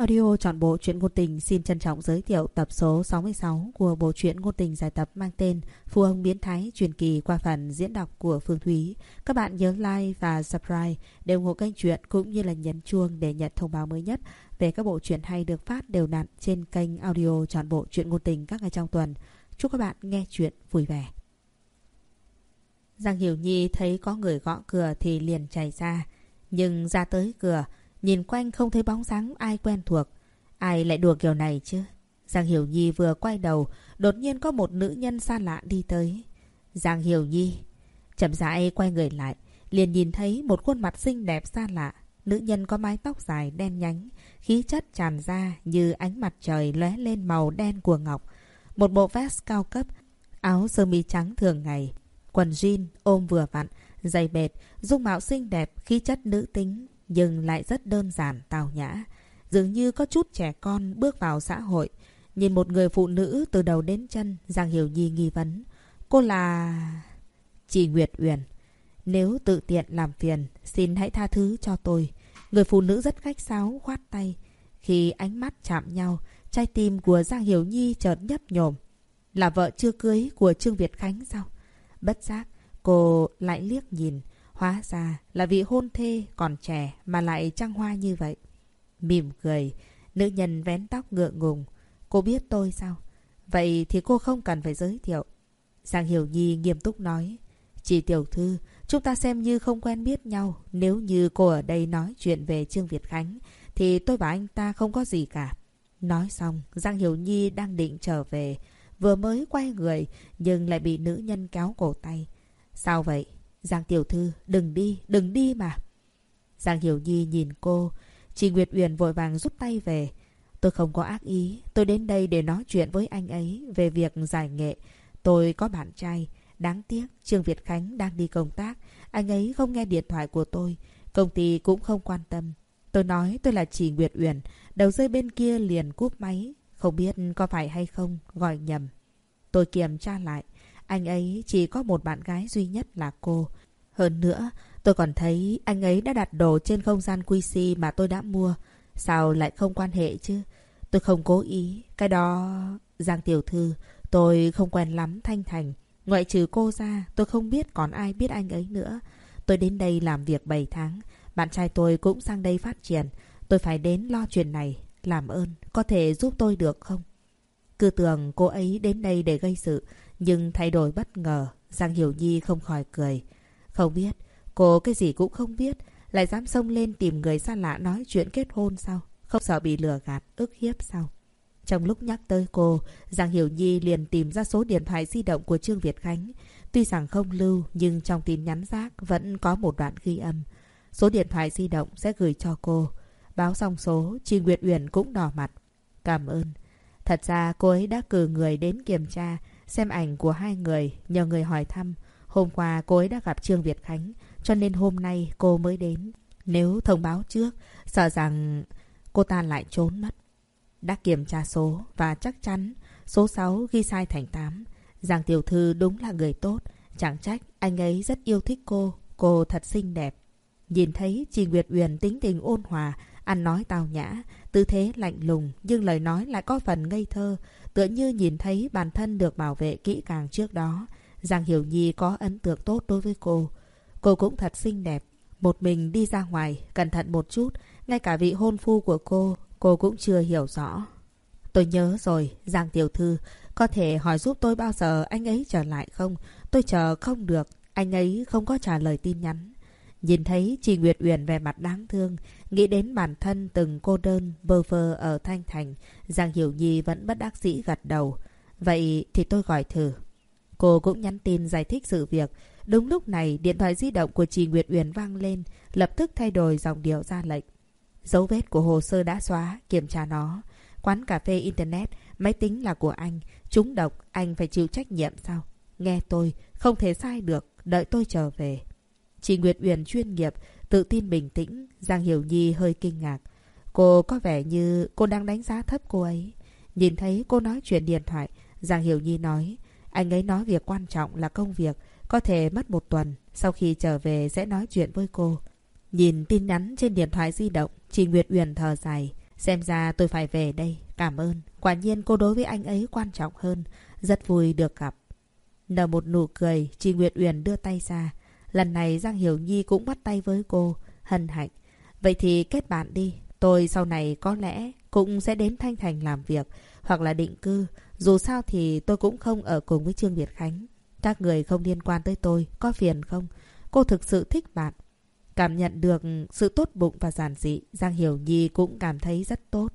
Audio trọn bộ truyện ngôn tình xin trân trọng giới thiệu tập số 66 của bộ truyện ngôn tình giải tập mang tên Phu ông biến thái truyền kỳ qua phần diễn đọc của Phương Thúy. Các bạn nhớ like và subscribe để ủng hộ kênh truyện cũng như là nhấn chuông để nhận thông báo mới nhất về các bộ truyện hay được phát đều đặn trên kênh audio trọn bộ truyện ngôn tình các ngày trong tuần. Chúc các bạn nghe truyện vui vẻ. Giang Hiểu Nhi thấy có người gõ cửa thì liền chạy ra. Nhưng ra tới cửa, nhìn quanh không thấy bóng dáng ai quen thuộc. Ai lại đùa kiểu này chứ? Giang Hiểu Nhi vừa quay đầu, đột nhiên có một nữ nhân xa lạ đi tới. Giang Hiểu Nhi chậm rãi quay người lại, liền nhìn thấy một khuôn mặt xinh đẹp xa lạ. Nữ nhân có mái tóc dài đen nhánh, khí chất tràn ra như ánh mặt trời lóe lên màu đen của ngọc. Một bộ vest cao cấp, áo sơ mi trắng thường ngày, quần jean ôm vừa vặn, giày bệt, dung mạo xinh đẹp, khí chất nữ tính, nhưng lại rất đơn giản, tào nhã. Dường như có chút trẻ con bước vào xã hội. Nhìn một người phụ nữ từ đầu đến chân, Giang Hiểu Nhi nghi vấn. Cô là... Chị Nguyệt Uyển. Nếu tự tiện làm phiền, xin hãy tha thứ cho tôi. Người phụ nữ rất khách sáo, khoát tay. Khi ánh mắt chạm nhau, trái tim của Giang Hiểu Nhi chợt nhấp nhổm. Là vợ chưa cưới của Trương Việt Khánh sao? Bất giác, cô lại liếc nhìn. Hóa ra là vị hôn thê còn trẻ mà lại trăng hoa như vậy. Mỉm cười, nữ nhân vén tóc ngượng ngùng. Cô biết tôi sao? Vậy thì cô không cần phải giới thiệu. Giang Hiểu Nhi nghiêm túc nói. Chị Tiểu Thư, chúng ta xem như không quen biết nhau. Nếu như cô ở đây nói chuyện về Trương Việt Khánh, thì tôi và anh ta không có gì cả. Nói xong, Giang Hiểu Nhi đang định trở về. Vừa mới quay người, nhưng lại bị nữ nhân kéo cổ tay. Sao vậy? Giang Tiểu Thư, đừng đi, đừng đi mà. Giang Hiểu Nhi nhìn cô. Chị Nguyệt Uyển vội vàng rút tay về. Tôi không có ác ý. Tôi đến đây để nói chuyện với anh ấy về việc giải nghệ. Tôi có bạn trai. Đáng tiếc, Trương Việt Khánh đang đi công tác. Anh ấy không nghe điện thoại của tôi. Công ty cũng không quan tâm. Tôi nói tôi là chị Nguyệt Uyển. Đầu dây bên kia liền cúp máy. Không biết có phải hay không, gọi nhầm. Tôi kiểm tra lại. Anh ấy chỉ có một bạn gái duy nhất là cô. Hơn nữa, tôi còn thấy anh ấy đã đặt đồ trên không gian QC mà tôi đã mua. Sao lại không quan hệ chứ? Tôi không cố ý. Cái đó... Giang Tiểu Thư, tôi không quen lắm Thanh Thành. Ngoại trừ cô ra, tôi không biết còn ai biết anh ấy nữa. Tôi đến đây làm việc 7 tháng. Bạn trai tôi cũng sang đây phát triển. Tôi phải đến lo chuyện này. Làm ơn, có thể giúp tôi được không? Cứ tưởng cô ấy đến đây để gây sự. Nhưng thay đổi bất ngờ, Giang Hiểu Nhi không khỏi cười. Không biết, cô cái gì cũng không biết, lại dám xông lên tìm người xa lạ nói chuyện kết hôn sao? Không sợ bị lừa gạt, ức hiếp sao? Trong lúc nhắc tới cô, Giang Hiểu Nhi liền tìm ra số điện thoại di động của Trương Việt Khánh. Tuy rằng không lưu, nhưng trong tin nhắn rác vẫn có một đoạn ghi âm. Số điện thoại di động sẽ gửi cho cô. Báo xong số, chị Nguyệt Uyển cũng đỏ mặt. Cảm ơn. Thật ra cô ấy đã cử người đến kiểm tra, xem ảnh của hai người, nhờ người hỏi thăm. Hôm qua cô ấy đã gặp Trương Việt Khánh, cho nên hôm nay cô mới đến. Nếu thông báo trước, sợ rằng cô ta lại trốn mất. Đã kiểm tra số và chắc chắn số 6 ghi sai thành 8. Giang Tiểu Thư đúng là người tốt. Chẳng trách anh ấy rất yêu thích cô. Cô thật xinh đẹp. Nhìn thấy chị Nguyệt Uyển tính tình ôn hòa, ăn nói tào nhã, tư thế lạnh lùng nhưng lời nói lại có phần ngây thơ, tựa như nhìn thấy bản thân được bảo vệ kỹ càng trước đó. Giang Hiểu Nhi có ấn tượng tốt đối với cô. Cô cũng thật xinh đẹp. Một mình đi ra ngoài, cẩn thận một chút. Ngay cả vị hôn phu của cô, cô cũng chưa hiểu rõ. Tôi nhớ rồi, Giang Tiểu Thư. Có thể hỏi giúp tôi bao giờ anh ấy trở lại không? Tôi chờ không được. Anh ấy không có trả lời tin nhắn. Nhìn thấy chị Nguyệt Uyển về mặt đáng thương, nghĩ đến bản thân từng cô đơn, bơ vơ ở Thanh Thành, Giang Hiểu Nhi vẫn bất đắc dĩ gật đầu. Vậy thì tôi gọi thử. Cô cũng nhắn tin giải thích sự việc. Đúng lúc này, điện thoại di động của chị Nguyệt Uyển vang lên, lập tức thay đổi dòng điệu ra lệnh. Dấu vết của hồ sơ đã xóa, kiểm tra nó. Quán cà phê Internet, máy tính là của anh. Chúng độc, anh phải chịu trách nhiệm sao? Nghe tôi, không thể sai được, đợi tôi trở về. Chị Nguyệt Uyển chuyên nghiệp, tự tin bình tĩnh, Giang Hiểu Nhi hơi kinh ngạc. Cô có vẻ như cô đang đánh giá thấp cô ấy. Nhìn thấy cô nói chuyện điện thoại, Giang Hiểu Nhi nói, anh ấy nói việc quan trọng là công việc, có thể mất một tuần, sau khi trở về sẽ nói chuyện với cô. Nhìn tin nhắn trên điện thoại di động, chị Nguyệt Uyển thở dài. Xem ra tôi phải về đây. Cảm ơn. Quả nhiên cô đối với anh ấy quan trọng hơn. Rất vui được gặp. Nở một nụ cười, chị Nguyệt Uyển đưa tay ra. Lần này Giang Hiểu Nhi cũng bắt tay với cô. Hân hạnh. Vậy thì kết bạn đi. Tôi sau này có lẽ cũng sẽ đến Thanh Thành làm việc. Hoặc là định cư. Dù sao thì tôi cũng không ở cùng với Trương Việt Khánh. Các người không liên quan tới tôi. Có phiền không? Cô thực sự thích bạn. Cảm nhận được sự tốt bụng và giản dị, Giang Hiểu Nhi cũng cảm thấy rất tốt.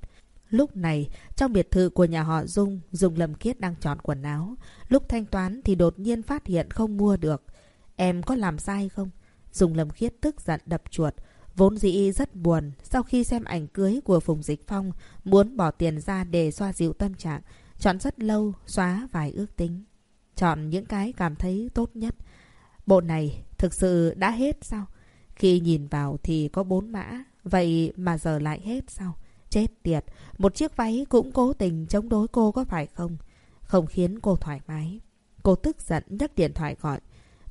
Lúc này, trong biệt thự của nhà họ Dung, Dung Lâm Kiết đang chọn quần áo. Lúc thanh toán thì đột nhiên phát hiện không mua được. Em có làm sai không? dùng lầm Khiết tức giận đập chuột. Vốn dĩ rất buồn, sau khi xem ảnh cưới của Phùng Dịch Phong, muốn bỏ tiền ra để xoa dịu tâm trạng. Chọn rất lâu, xóa vài ước tính. Chọn những cái cảm thấy tốt nhất. Bộ này thực sự đã hết sao? Khi nhìn vào thì có bốn mã, vậy mà giờ lại hết sao? Chết tiệt, một chiếc váy cũng cố tình chống đối cô có phải không? Không khiến cô thoải mái. Cô tức giận nhấc điện thoại gọi.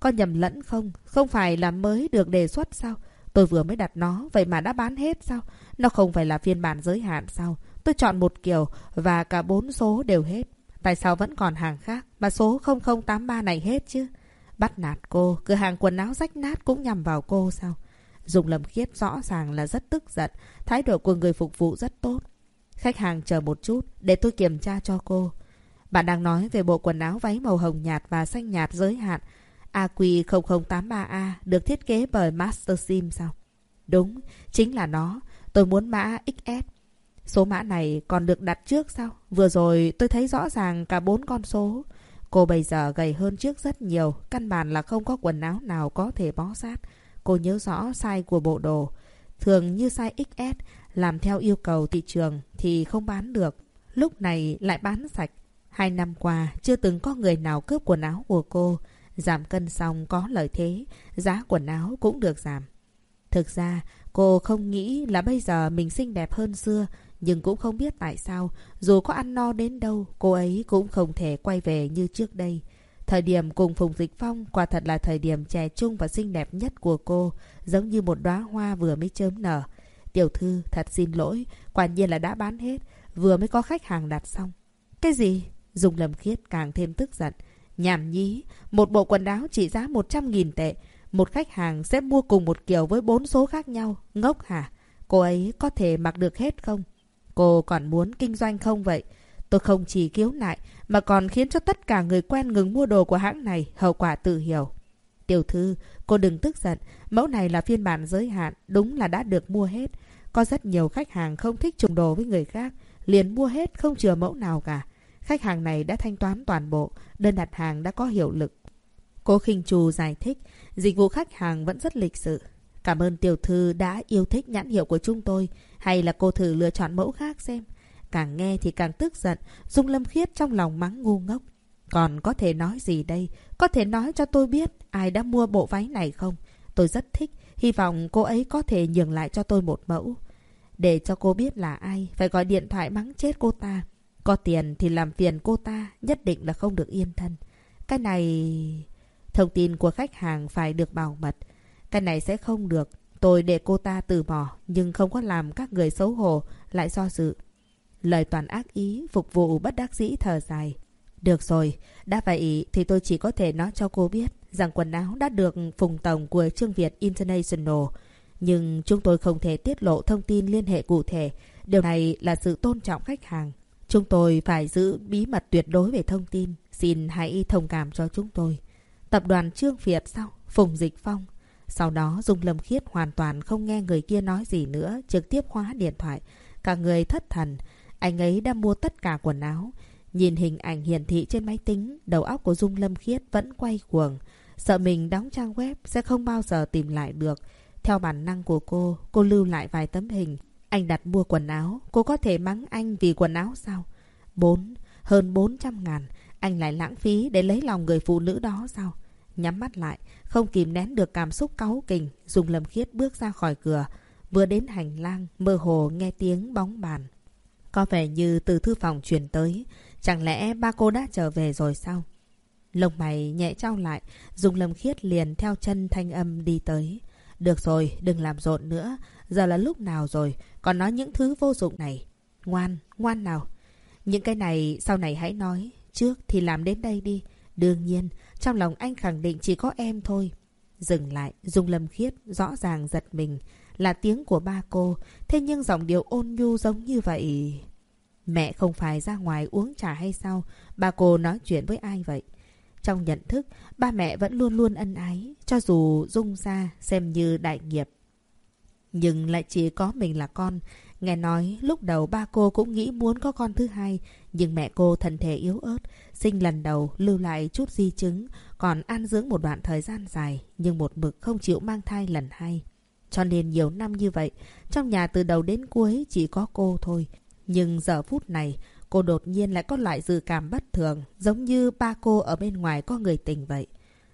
Có nhầm lẫn không? Không phải là mới được đề xuất sao? Tôi vừa mới đặt nó, vậy mà đã bán hết sao? Nó không phải là phiên bản giới hạn sao? Tôi chọn một kiểu và cả bốn số đều hết. Tại sao vẫn còn hàng khác mà số 0083 này hết chứ? Bắt nạt cô, cửa hàng quần áo rách nát cũng nhằm vào cô sao? Dùng lầm khiết rõ ràng là rất tức giận, thái độ của người phục vụ rất tốt. Khách hàng chờ một chút, để tôi kiểm tra cho cô. Bạn đang nói về bộ quần áo váy màu hồng nhạt và xanh nhạt giới hạn AQ0083A được thiết kế bởi Master Sim sao? Đúng, chính là nó. Tôi muốn mã XS. Số mã này còn được đặt trước sao? Vừa rồi tôi thấy rõ ràng cả bốn con số. Cô bây giờ gầy hơn trước rất nhiều, căn bản là không có quần áo nào có thể bó sát. Cô nhớ rõ size của bộ đồ. Thường như size XS, làm theo yêu cầu thị trường thì không bán được. Lúc này lại bán sạch. Hai năm qua, chưa từng có người nào cướp quần áo của cô. Giảm cân xong có lợi thế, giá quần áo cũng được giảm. Thực ra, cô không nghĩ là bây giờ mình xinh đẹp hơn xưa, nhưng cũng không biết tại sao, dù có ăn no đến đâu, cô ấy cũng không thể quay về như trước đây. Thời điểm cùng Phùng Dịch Phong quả thật là thời điểm trẻ trung và xinh đẹp nhất của cô, giống như một đóa hoa vừa mới chớm nở. Tiểu thư, thật xin lỗi, quả nhiên là đã bán hết, vừa mới có khách hàng đặt xong. Cái gì? Dùng lầm khiết càng thêm tức giận. Nhảm nhí, một bộ quần áo trị giá 100.000 tệ. Một khách hàng sẽ mua cùng một kiểu với bốn số khác nhau. Ngốc hả? Cô ấy có thể mặc được hết không? Cô còn muốn kinh doanh không vậy? Tôi không chỉ khiếu nại, mà còn khiến cho tất cả người quen ngừng mua đồ của hãng này, hậu quả tự hiểu. Tiểu thư, cô đừng tức giận, mẫu này là phiên bản giới hạn, đúng là đã được mua hết. Có rất nhiều khách hàng không thích trùng đồ với người khác, liền mua hết không chừa mẫu nào cả. Khách hàng này đã thanh toán toàn bộ, đơn đặt hàng đã có hiệu lực. Cô khinh trù giải thích, dịch vụ khách hàng vẫn rất lịch sự. Cảm ơn tiểu thư đã yêu thích nhãn hiệu của chúng tôi, hay là cô thử lựa chọn mẫu khác xem. Càng nghe thì càng tức giận, Dung Lâm Khiết trong lòng mắng ngu ngốc. Còn có thể nói gì đây? Có thể nói cho tôi biết ai đã mua bộ váy này không? Tôi rất thích, hy vọng cô ấy có thể nhường lại cho tôi một mẫu. Để cho cô biết là ai, phải gọi điện thoại mắng chết cô ta. Có tiền thì làm phiền cô ta, nhất định là không được yên thân. Cái này... Thông tin của khách hàng phải được bảo mật. Cái này sẽ không được. Tôi để cô ta từ bỏ, nhưng không có làm các người xấu hổ, lại do dự. Lời toàn ác ý, phục vụ bất đắc dĩ thở dài. Được rồi, đã vậy thì tôi chỉ có thể nói cho cô biết rằng quần áo đã được phùng tổng của Trương Việt International. Nhưng chúng tôi không thể tiết lộ thông tin liên hệ cụ thể. Điều này là sự tôn trọng khách hàng. Chúng tôi phải giữ bí mật tuyệt đối về thông tin. Xin hãy thông cảm cho chúng tôi. Tập đoàn Trương Việt sau Phùng Dịch Phong. Sau đó Dung Lâm Khiết hoàn toàn không nghe người kia nói gì nữa, trực tiếp khóa điện thoại. Cả người thất thần. Anh ấy đã mua tất cả quần áo. Nhìn hình ảnh hiển thị trên máy tính, đầu óc của Dung Lâm Khiết vẫn quay cuồng. Sợ mình đóng trang web sẽ không bao giờ tìm lại được. Theo bản năng của cô, cô lưu lại vài tấm hình. Anh đặt mua quần áo, cô có thể mắng anh vì quần áo sao? Bốn, hơn 400 ngàn. Anh lại lãng phí để lấy lòng người phụ nữ đó sao? Nhắm mắt lại, không kìm nén được cảm xúc cáu kình, dùng lầm Khiết bước ra khỏi cửa. Vừa đến hành lang, mơ hồ nghe tiếng bóng bàn. Có vẻ như từ thư phòng truyền tới. Chẳng lẽ ba cô đã trở về rồi sao? Lông mày nhẹ trao lại, dùng lầm Khiết liền theo chân thanh âm đi tới. Được rồi, đừng làm rộn nữa. Giờ là lúc nào rồi? Còn nói những thứ vô dụng này. Ngoan, ngoan nào. Những cái này sau này hãy nói. Trước thì làm đến đây đi. Đương nhiên, trong lòng anh khẳng định chỉ có em thôi. Dừng lại, Dung Lâm Khiết rõ ràng giật mình. Là tiếng của ba cô. Thế nhưng giọng điệu ôn nhu giống như vậy... Mẹ không phải ra ngoài uống trà hay sao? Ba cô nói chuyện với ai vậy? Trong nhận thức, ba mẹ vẫn luôn luôn ân ái, cho dù Dung ra xem như đại nghiệp. Nhưng lại chỉ có mình là con. Nghe nói lúc đầu ba cô cũng nghĩ muốn có con thứ hai, nhưng mẹ cô thân thể yếu ớt, sinh lần đầu lưu lại chút di chứng, còn an dưỡng một đoạn thời gian dài, nhưng một mực không chịu mang thai lần hai. Cho nên nhiều năm như vậy, trong nhà từ đầu đến cuối chỉ có cô thôi. Nhưng giờ phút này, cô đột nhiên lại có loại dự cảm bất thường, giống như ba cô ở bên ngoài có người tình vậy.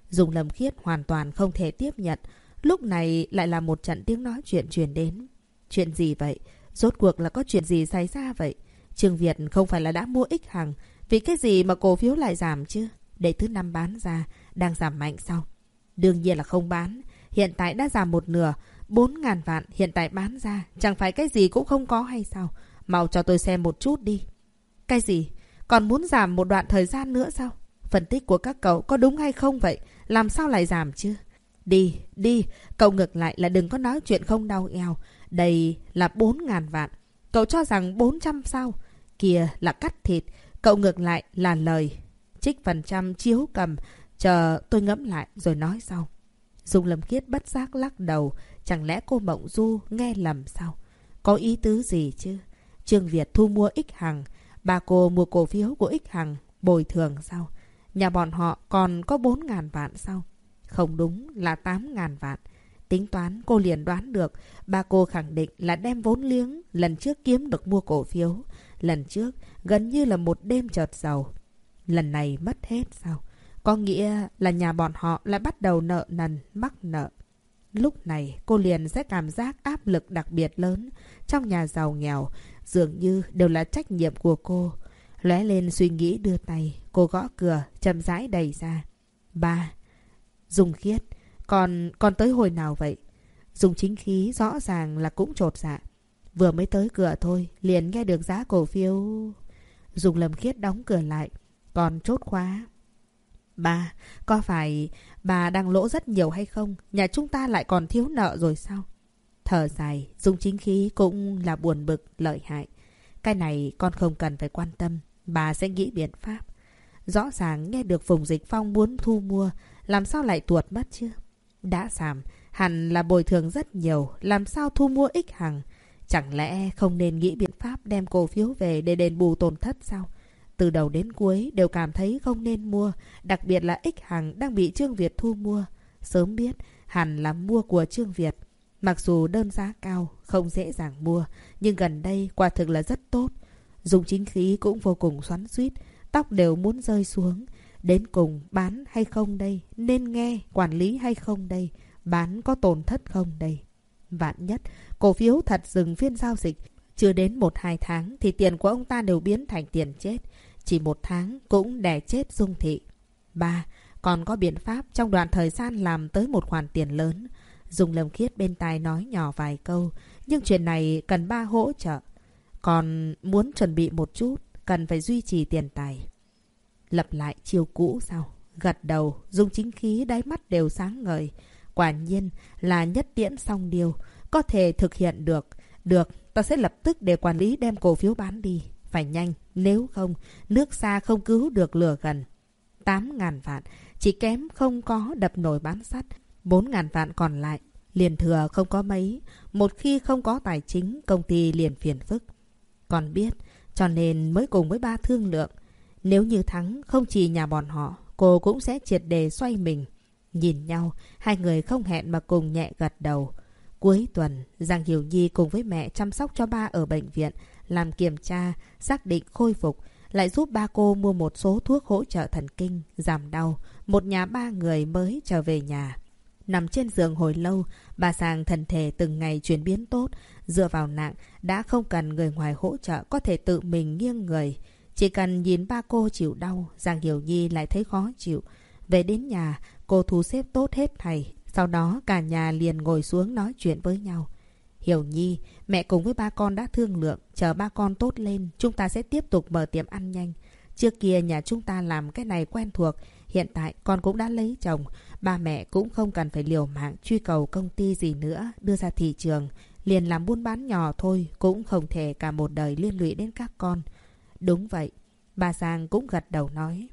Dùng lầm khiết hoàn toàn không thể tiếp nhận, lúc này lại là một trận tiếng nói chuyện truyền đến. Chuyện gì vậy? Rốt cuộc là có chuyện gì xảy ra vậy? Trương Việt không phải là đã mua ít hàng, vì cái gì mà cổ phiếu lại giảm chứ? Để thứ năm bán ra, đang giảm mạnh sao? Đương nhiên là không bán, hiện tại đã giảm một nửa, bốn ngàn vạn hiện tại bán ra, chẳng phải cái gì cũng không có hay sao? Mau cho tôi xem một chút đi. Cái gì? Còn muốn giảm một đoạn thời gian nữa sao? Phân tích của các cậu có đúng hay không vậy? Làm sao lại giảm chứ? Đi, đi. Cậu ngược lại là đừng có nói chuyện không đau eo. Đây là bốn ngàn vạn. Cậu cho rằng 400 sao? Kìa là cắt thịt. Cậu ngược lại là lời. Trích phần trăm chiếu cầm. Chờ tôi ngẫm lại rồi nói sau. Dung Lâm kiết bất giác lắc đầu. Chẳng lẽ cô Mộng Du nghe lầm sao? Có ý tứ gì chứ? Trương Việt thu mua X Hằng, bà cô mua cổ phiếu của X Hằng, bồi thường sao? Nhà bọn họ còn có bốn ngàn vạn sao? Không đúng là 8.000 vạn. Tính toán cô liền đoán được, ba cô khẳng định là đem vốn liếng lần trước kiếm được mua cổ phiếu. Lần trước gần như là một đêm chợt giàu. Lần này mất hết sao? Có nghĩa là nhà bọn họ lại bắt đầu nợ nần, mắc nợ. Lúc này cô liền sẽ cảm giác áp lực đặc biệt lớn. Trong nhà giàu nghèo, dường như đều là trách nhiệm của cô. Lóe lên suy nghĩ đưa tay, cô gõ cửa, chậm rãi đầy ra. Ba, Dùng khiết, còn còn tới hồi nào vậy? Dùng chính khí rõ ràng là cũng trột dạ. Vừa mới tới cửa thôi, liền nghe được giá cổ phiếu... Dùng lầm khiết đóng cửa lại, còn chốt khóa. bà có phải bà đang lỗ rất nhiều hay không? Nhà chúng ta lại còn thiếu nợ rồi sao? Thở dài, dùng chính khí cũng là buồn bực, lợi hại. Cái này con không cần phải quan tâm, bà sẽ nghĩ biện pháp. Rõ ràng nghe được Phùng Dịch Phong muốn thu mua, làm sao lại tuột mất chứ? Đã giảm, hẳn là bồi thường rất nhiều, làm sao thu mua ích hằng? Chẳng lẽ không nên nghĩ biện pháp đem cổ phiếu về để đền bù tổn thất sao? Từ đầu đến cuối đều cảm thấy không nên mua, đặc biệt là ích hằng đang bị Trương Việt thu mua. Sớm biết, hẳn là mua của Trương Việt. Mặc dù đơn giá cao, không dễ dàng mua, nhưng gần đây quả thực là rất tốt. Dùng chính khí cũng vô cùng xoắn suýt, tóc đều muốn rơi xuống. Đến cùng bán hay không đây? Nên nghe, quản lý hay không đây? Bán có tổn thất không đây? Vạn nhất, cổ phiếu thật dừng phiên giao dịch. Chưa đến một hai tháng thì tiền của ông ta đều biến thành tiền chết. Chỉ một tháng cũng đè chết dung thị. Ba, còn có biện pháp trong đoạn thời gian làm tới một khoản tiền lớn. Dùng lầm khiết bên tai nói nhỏ vài câu. Nhưng chuyện này cần ba hỗ trợ. Còn muốn chuẩn bị một chút, cần phải duy trì tiền tài. Lập lại chiêu cũ sao? Gật đầu, dùng chính khí đáy mắt đều sáng ngời. Quả nhiên là nhất tiễn xong điều. Có thể thực hiện được. Được, ta sẽ lập tức để quản lý đem cổ phiếu bán đi. Phải nhanh, nếu không, nước xa không cứu được lửa gần. tám ngàn vạn, chỉ kém không có đập nổi bán sắt. bốn ngàn vạn còn lại, liền thừa không có mấy. Một khi không có tài chính, công ty liền phiền phức. Còn biết, cho nên mới cùng với ba thương lượng. Nếu như thắng, không chỉ nhà bọn họ, cô cũng sẽ triệt đề xoay mình. Nhìn nhau, hai người không hẹn mà cùng nhẹ gật đầu. Cuối tuần, Giang Hiểu Nhi cùng với mẹ chăm sóc cho ba ở bệnh viện, làm kiểm tra, xác định khôi phục, lại giúp ba cô mua một số thuốc hỗ trợ thần kinh, giảm đau. Một nhà ba người mới trở về nhà. Nằm trên giường hồi lâu, bà Sàng thần thể từng ngày chuyển biến tốt, dựa vào nặng, đã không cần người ngoài hỗ trợ có thể tự mình nghiêng người. Chỉ cần nhìn ba cô chịu đau, Giang Hiểu Nhi lại thấy khó chịu. Về đến nhà, cô thu xếp tốt hết thầy. Sau đó cả nhà liền ngồi xuống nói chuyện với nhau. Hiểu Nhi, mẹ cùng với ba con đã thương lượng, chờ ba con tốt lên, chúng ta sẽ tiếp tục mở tiệm ăn nhanh. Trước kia nhà chúng ta làm cái này quen thuộc, hiện tại con cũng đã lấy chồng, ba mẹ cũng không cần phải liều mạng truy cầu công ty gì nữa, đưa ra thị trường. Liền làm buôn bán nhỏ thôi, cũng không thể cả một đời liên lụy đến các con. Đúng vậy, bà Giang cũng gật đầu nói.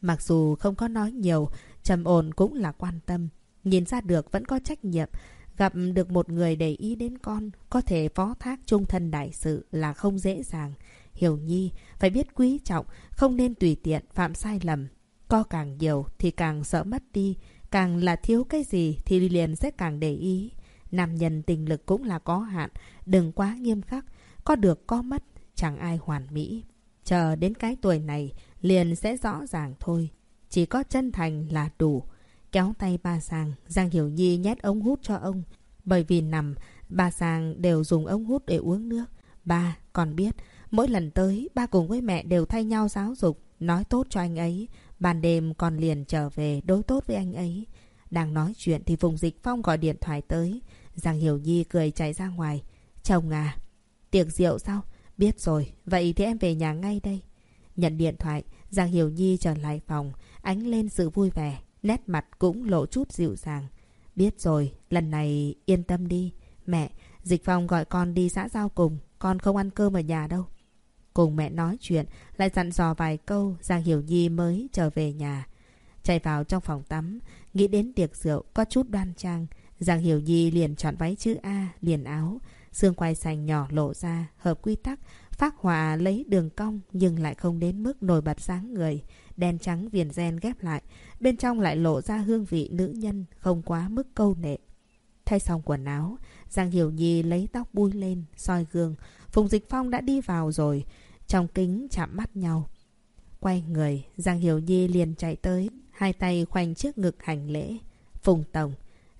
Mặc dù không có nói nhiều, trầm ổn cũng là quan tâm. Nhìn ra được vẫn có trách nhiệm. Gặp được một người để ý đến con, có thể phó thác trung thân đại sự là không dễ dàng. Hiểu Nhi phải biết quý trọng, không nên tùy tiện phạm sai lầm. Co càng nhiều thì càng sợ mất đi, càng là thiếu cái gì thì liền sẽ càng để ý. Nam nhân tình lực cũng là có hạn, đừng quá nghiêm khắc, có được có mất, chẳng ai hoàn mỹ. Chờ đến cái tuổi này, liền sẽ rõ ràng thôi. Chỉ có chân thành là đủ. Kéo tay ba Sang, Giang Hiểu Nhi nhét ống hút cho ông. Bởi vì nằm, ba Sang đều dùng ống hút để uống nước. Ba, còn biết, mỗi lần tới, ba cùng với mẹ đều thay nhau giáo dục, nói tốt cho anh ấy. Ban đêm còn liền trở về đối tốt với anh ấy. Đang nói chuyện thì Phùng Dịch Phong gọi điện thoại tới. Giang Hiểu Nhi cười chạy ra ngoài. Chồng à, tiệc rượu sao? Biết rồi, vậy thì em về nhà ngay đây. Nhận điện thoại, Giang Hiểu Nhi trở lại phòng, ánh lên sự vui vẻ, nét mặt cũng lộ chút dịu dàng. Biết rồi, lần này yên tâm đi. Mẹ, Dịch Phong gọi con đi xã giao cùng, con không ăn cơm ở nhà đâu. Cùng mẹ nói chuyện, lại dặn dò vài câu, Giang Hiểu Nhi mới trở về nhà. Chạy vào trong phòng tắm, nghĩ đến tiệc rượu có chút đoan trang. Giang Hiểu Nhi liền chọn váy chữ A, liền áo. Xương quai xanh nhỏ lộ ra, hợp quy tắc, Phác họa lấy đường cong nhưng lại không đến mức nổi bật sáng người. Đen trắng viền gen ghép lại. Bên trong lại lộ ra hương vị nữ nhân không quá mức câu nệ. Thay xong quần áo, Giang Hiểu Nhi lấy tóc bui lên, soi gương. Phùng Dịch Phong đã đi vào rồi. Trong kính chạm mắt nhau. Quay người, Giang Hiểu Nhi liền chạy tới. Hai tay khoanh trước ngực hành lễ. Phùng Tổng.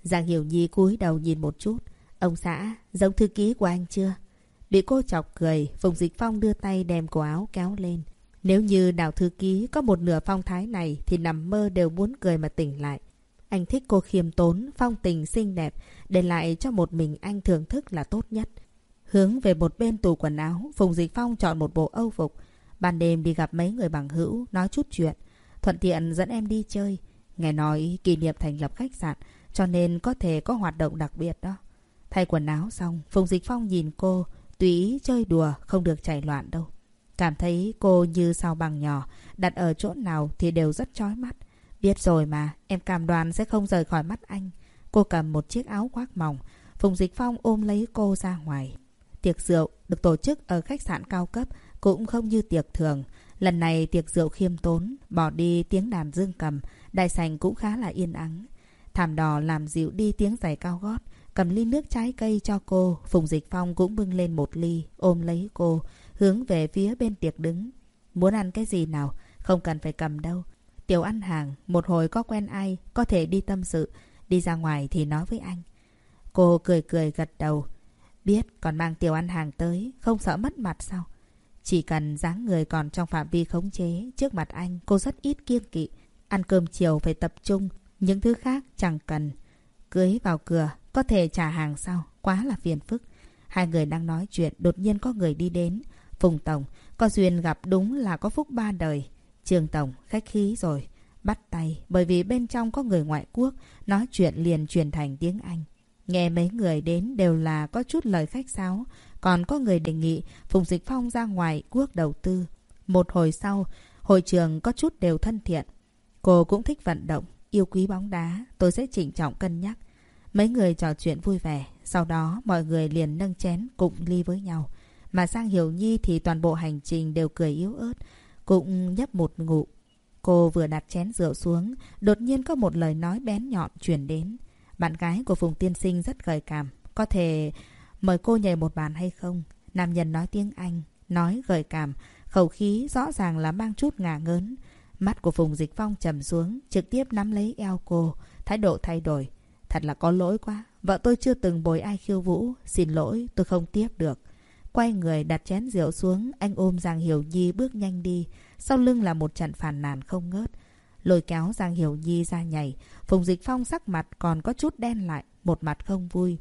Giang Hiểu Nhi cúi đầu nhìn một chút. Ông xã, giống thư ký của anh chưa? Bị cô chọc cười, Phùng Dịch Phong đưa tay đem cổ áo kéo lên. Nếu như đào thư ký có một nửa phong thái này thì nằm mơ đều muốn cười mà tỉnh lại. Anh thích cô khiêm tốn, phong tình xinh đẹp, để lại cho một mình anh thưởng thức là tốt nhất. Hướng về một bên tủ quần áo, Phùng Dịch Phong chọn một bộ âu phục. Ban đêm đi gặp mấy người bằng hữu, nói chút chuyện. Thuận tiện dẫn em đi chơi. Nghe nói kỷ niệm thành lập khách sạn, cho nên có thể có hoạt động đặc biệt đó. Thay quần áo xong, Phùng Dịch Phong nhìn cô, Tùy chơi đùa không được chạy loạn đâu. Cảm thấy cô như sao bằng nhỏ, đặt ở chỗ nào thì đều rất chói mắt. Biết rồi mà, em cam đoan sẽ không rời khỏi mắt anh. Cô cầm một chiếc áo khoác mỏng, Phùng Dịch Phong ôm lấy cô ra ngoài. Tiệc rượu được tổ chức ở khách sạn cao cấp cũng không như tiệc thường. Lần này tiệc rượu khiêm tốn, bỏ đi tiếng đàn dương cầm, đại sành cũng khá là yên ắng. Thảm đỏ làm dịu đi tiếng giày cao gót, Cầm ly nước trái cây cho cô, Phùng Dịch Phong cũng bưng lên một ly, ôm lấy cô, hướng về phía bên tiệc đứng. Muốn ăn cái gì nào, không cần phải cầm đâu. Tiểu ăn hàng, một hồi có quen ai, có thể đi tâm sự, đi ra ngoài thì nói với anh. Cô cười cười gật đầu. Biết còn mang tiểu ăn hàng tới, không sợ mất mặt sao? Chỉ cần dáng người còn trong phạm vi khống chế, trước mặt anh cô rất ít kiêng kỵ. Ăn cơm chiều phải tập trung, những thứ khác chẳng cần. Cưới vào cửa, có thể trả hàng sau Quá là phiền phức. Hai người đang nói chuyện, đột nhiên có người đi đến. Phùng Tổng, có duyên gặp đúng là có phúc ba đời. Trường Tổng, khách khí rồi. Bắt tay, bởi vì bên trong có người ngoại quốc, nói chuyện liền truyền thành tiếng Anh. Nghe mấy người đến đều là có chút lời khách sáo, còn có người đề nghị Phùng Dịch Phong ra ngoài quốc đầu tư. Một hồi sau, hội trường có chút đều thân thiện. Cô cũng thích vận động, yêu quý bóng đá, tôi sẽ chỉnh trọng cân nhắc. Mấy người trò chuyện vui vẻ, sau đó mọi người liền nâng chén cụng ly với nhau. Mà sang Hiểu Nhi thì toàn bộ hành trình đều cười yếu ớt, cũng nhấp một ngụ. Cô vừa đặt chén rượu xuống, đột nhiên có một lời nói bén nhọn truyền đến. Bạn gái của Phùng Tiên Sinh rất gợi cảm, có thể mời cô nhảy một bàn hay không? Nam nhân nói tiếng Anh, nói gợi cảm, khẩu khí rõ ràng là mang chút ngả ngớn. Mắt của Phùng Dịch Phong trầm xuống, trực tiếp nắm lấy eo cô, thái độ thay đổi. Thật là có lỗi quá. Vợ tôi chưa từng bồi ai khiêu vũ. Xin lỗi, tôi không tiếp được. Quay người đặt chén rượu xuống, anh ôm Giang Hiểu Nhi bước nhanh đi. Sau lưng là một trận phản nàn không ngớt. Lôi kéo Giang Hiểu Nhi ra nhảy. Phùng Dịch Phong sắc mặt còn có chút đen lại, một mặt không vui.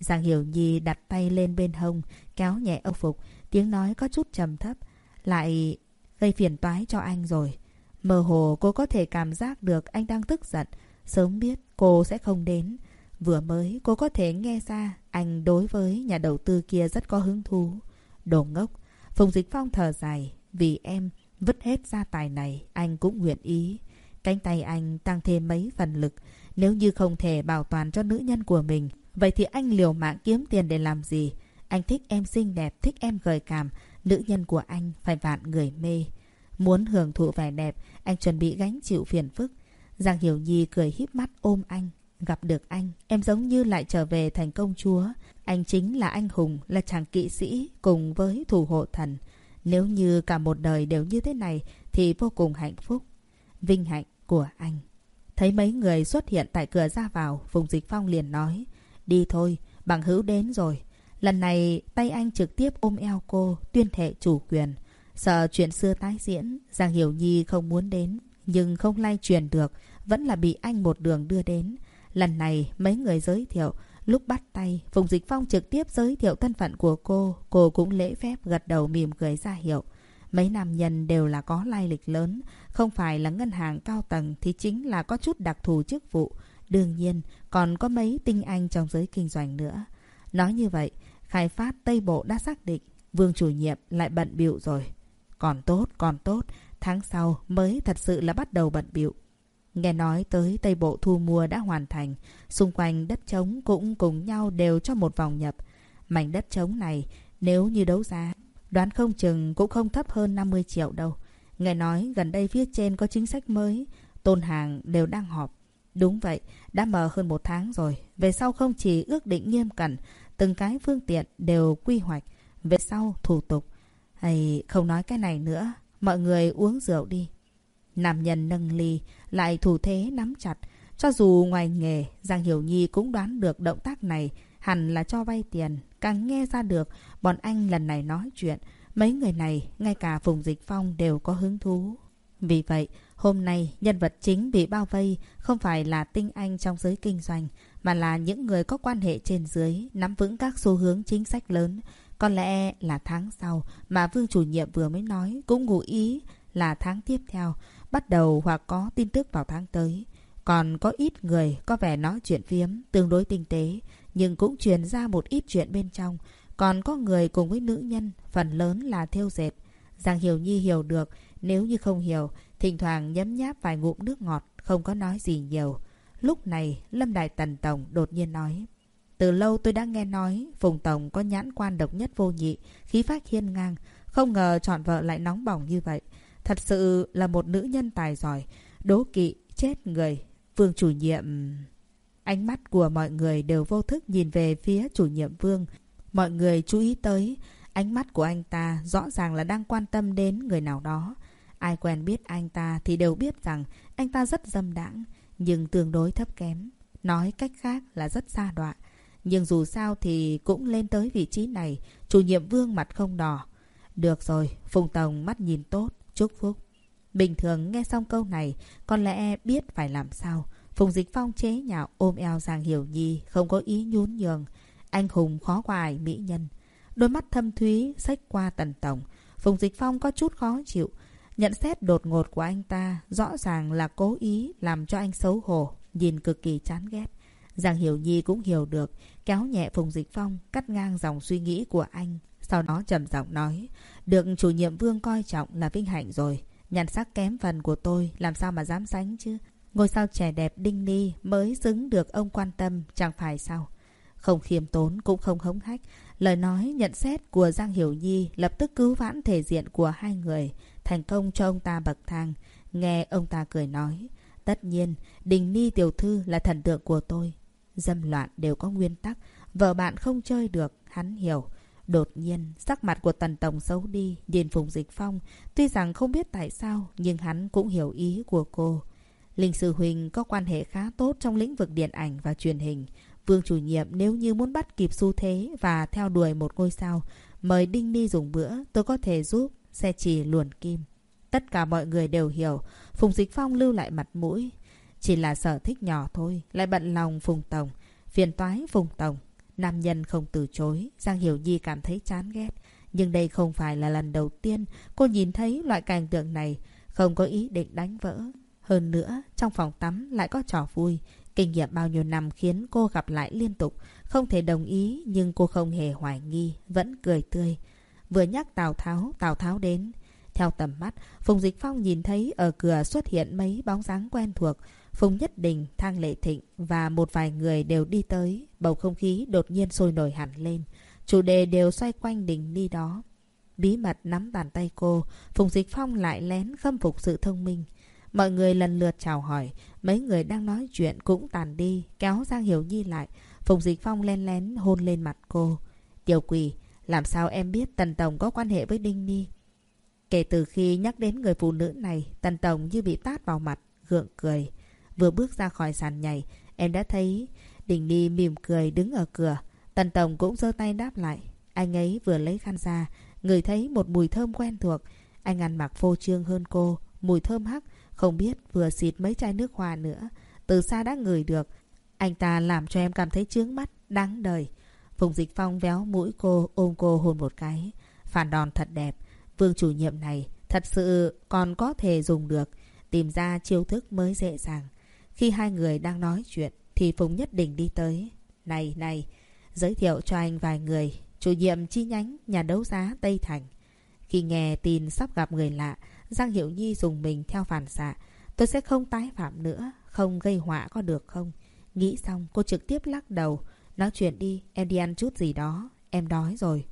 Giang Hiểu Nhi đặt tay lên bên hông, kéo nhẹ âu phục, tiếng nói có chút trầm thấp. Lại gây phiền toái cho anh rồi. Mơ hồ cô có thể cảm giác được anh đang tức giận. Sớm biết cô sẽ không đến. Vừa mới cô có thể nghe ra anh đối với nhà đầu tư kia rất có hứng thú. Đồ ngốc. Phùng Dịch Phong thở dài. Vì em vứt hết gia tài này anh cũng nguyện ý. Cánh tay anh tăng thêm mấy phần lực. Nếu như không thể bảo toàn cho nữ nhân của mình Vậy thì anh liều mạng kiếm tiền để làm gì? Anh thích em xinh đẹp, thích em gợi cảm. Nữ nhân của anh phải vạn người mê. Muốn hưởng thụ vẻ đẹp, anh chuẩn bị gánh chịu phiền phức. Giang Hiểu Nhi cười híp mắt ôm anh. Gặp được anh, em giống như lại trở về thành công chúa. Anh chính là anh hùng, là chàng kỵ sĩ cùng với thủ hộ thần. Nếu như cả một đời đều như thế này thì vô cùng hạnh phúc. Vinh hạnh của anh. Thấy mấy người xuất hiện tại cửa ra vào, Phùng Dịch Phong liền nói. Đi thôi, bằng hữu đến rồi. Lần này tay anh trực tiếp ôm eo cô, tuyên thệ chủ quyền. Sợ chuyện xưa tái diễn, Giang Hiểu Nhi không muốn đến. Nhưng không lay truyền được, vẫn là bị anh một đường đưa đến. Lần này mấy người giới thiệu, lúc bắt tay, Phùng Dịch Phong trực tiếp giới thiệu thân phận của cô. Cô cũng lễ phép gật đầu mỉm cười ra hiệu. Mấy nam nhân đều là có lai lịch lớn, không phải là ngân hàng cao tầng thì chính là có chút đặc thù chức vụ. Đương nhiên, còn có mấy tinh anh trong giới kinh doanh nữa. Nói như vậy, khai phát Tây Bộ đã xác định Vương chủ nhiệm lại bận bịu rồi. Còn tốt, còn tốt, tháng sau mới thật sự là bắt đầu bận bịu. Nghe nói tới Tây Bộ thu mua đã hoàn thành, xung quanh đất trống cũng cùng nhau đều cho một vòng nhập. Mảnh đất trống này, nếu như đấu giá, đoán không chừng cũng không thấp hơn 50 triệu đâu. Nghe nói gần đây phía trên có chính sách mới, tôn hàng đều đang họp. Đúng vậy, đã mở hơn một tháng rồi. Về sau không chỉ ước định nghiêm cẩn, từng cái phương tiện đều quy hoạch. Về sau, thủ tục. Hay không nói cái này nữa, mọi người uống rượu đi. Nam nhân nâng ly, lại thủ thế nắm chặt. Cho dù ngoài nghề, Giang Hiểu Nhi cũng đoán được động tác này hẳn là cho vay tiền. Càng nghe ra được, bọn anh lần này nói chuyện. Mấy người này, ngay cả Phùng Dịch Phong đều có hứng thú. Vì vậy, Hôm nay, nhân vật chính bị bao vây không phải là tinh anh trong giới kinh doanh, mà là những người có quan hệ trên dưới, nắm vững các xu hướng chính sách lớn. Có lẽ là tháng sau mà Vương chủ nhiệm vừa mới nói cũng ngụ ý là tháng tiếp theo, bắt đầu hoặc có tin tức vào tháng tới. Còn có ít người có vẻ nói chuyện phiếm, tương đối tinh tế, nhưng cũng truyền ra một ít chuyện bên trong. Còn có người cùng với nữ nhân, phần lớn là theo dệt. Giang Hiểu Nhi hiểu được, nếu như không hiểu, Thỉnh thoảng nhấm nháp vài ngụm nước ngọt, không có nói gì nhiều. Lúc này, Lâm Đại Tần Tổng đột nhiên nói. Từ lâu tôi đã nghe nói Phùng Tổng có nhãn quan độc nhất vô nhị, khí phách hiên ngang. Không ngờ chọn vợ lại nóng bỏng như vậy. Thật sự là một nữ nhân tài giỏi. Đố kỵ, chết người. Vương chủ nhiệm... Ánh mắt của mọi người đều vô thức nhìn về phía chủ nhiệm Vương. Mọi người chú ý tới, ánh mắt của anh ta rõ ràng là đang quan tâm đến người nào đó. Ai quen biết anh ta thì đều biết rằng anh ta rất dâm đãng, nhưng tương đối thấp kém. Nói cách khác là rất xa đoạn. Nhưng dù sao thì cũng lên tới vị trí này, chủ nhiệm vương mặt không đỏ. Được rồi, Phùng Tổng mắt nhìn tốt, chúc phúc. Bình thường nghe xong câu này, con lẽ biết phải làm sao. Phùng Dịch Phong chế nhạo ôm eo Giang Hiểu Nhi, không có ý nhún nhường. Anh hùng khó quài mỹ nhân. Đôi mắt thâm thúy xách qua tần tổng. Phùng Dịch Phong có chút khó chịu. Nhận xét đột ngột của anh ta rõ ràng là cố ý làm cho anh xấu hổ, nhìn cực kỳ chán ghét. Giang Hiểu Nhi cũng hiểu được, kéo nhẹ Phùng Dịch Phong, cắt ngang dòng suy nghĩ của anh. Sau đó trầm giọng nói, được chủ nhiệm vương coi trọng là vinh hạnh rồi. Nhàn sắc kém phần của tôi, làm sao mà dám sánh chứ? Ngôi sao trẻ đẹp Đinh Ly mới xứng được ông quan tâm, chẳng phải sao? Không khiêm tốn cũng không hống hách. Lời nói nhận xét của Giang Hiểu Nhi lập tức cứu vãn thể diện của hai người thành công cho ông ta bậc thang. Nghe ông ta cười nói, tất nhiên, Đình Ni tiểu thư là thần tượng của tôi. Dâm loạn đều có nguyên tắc, vợ bạn không chơi được, hắn hiểu. Đột nhiên, sắc mặt của Tần Tổng xấu đi, nhìn Phùng Dịch Phong. Tuy rằng không biết tại sao, nhưng hắn cũng hiểu ý của cô. Linh Sư Huỳnh có quan hệ khá tốt trong lĩnh vực điện ảnh và truyền hình. Vương chủ nhiệm nếu như muốn bắt kịp xu thế và theo đuổi một ngôi sao, mời Đinh Ni dùng bữa, tôi có thể giúp xe chỉ luồn kim. Tất cả mọi người đều hiểu, Phùng Dịch Phong lưu lại mặt mũi. Chỉ là sở thích nhỏ thôi, lại bận lòng Phùng Tổng. Phiền toái Phùng Tổng. Nam nhân không từ chối, Giang Hiểu Nhi cảm thấy chán ghét. Nhưng đây không phải là lần đầu tiên cô nhìn thấy loại cảnh tượng này, không có ý định đánh vỡ. Hơn nữa, trong phòng tắm lại có trò vui. Kinh nghiệm bao nhiêu năm khiến cô gặp lại liên tục. Không thể đồng ý nhưng cô không hề hoài nghi, vẫn cười tươi. Vừa nhắc Tào Tháo, Tào Tháo đến. Theo tầm mắt, Phùng Dịch Phong nhìn thấy ở cửa xuất hiện mấy bóng dáng quen thuộc. Phùng Nhất Đình, Thang Lệ Thịnh và một vài người đều đi tới. Bầu không khí đột nhiên sôi nổi hẳn lên. Chủ đề đều xoay quanh đình đi đó. Bí mật nắm bàn tay cô, Phùng Dịch Phong lại lén khâm phục sự thông minh. Mọi người lần lượt chào hỏi, mấy người đang nói chuyện cũng tàn đi, kéo Giang Hiểu Nhi lại. Phùng Dịch Phong len lén hôn lên mặt cô. Tiểu quỷ, làm sao em biết Tần Tổng có quan hệ với Đinh Ni? Kể từ khi nhắc đến người phụ nữ này, Tần Tổng như bị tát vào mặt, gượng cười. Vừa bước ra khỏi sàn nhảy, em đã thấy Đình Ni mỉm cười đứng ở cửa. Tần Tổng cũng giơ tay đáp lại. Anh ấy vừa lấy khăn ra, người thấy một mùi thơm quen thuộc. Anh ăn mặc phô trương hơn cô, mùi thơm hắc, không biết vừa xịt mấy chai nước hoa nữa. Từ xa đã ngửi được. Anh ta làm cho em cảm thấy chướng mắt, đáng đời. Phùng Dịch Phong véo mũi cô, ôm cô hôn một cái. Phản đòn thật đẹp. Vương chủ nhiệm này thật sự còn có thể dùng được. Tìm ra chiêu thức mới dễ dàng. Khi hai người đang nói chuyện thì Phùng Nhất Định đi tới. Này, này, giới thiệu cho anh vài người. Chủ nhiệm chi nhánh nhà đấu giá Tây Thành. Khi nghe tin sắp gặp người lạ, Giang Hiểu Nhi dùng mình theo phản xạ. Tôi sẽ không tái phạm nữa, không gây họa có được không? Nghĩ xong, cô trực tiếp lắc đầu. Nói chuyện đi, em đi ăn chút gì đó. Em đói rồi.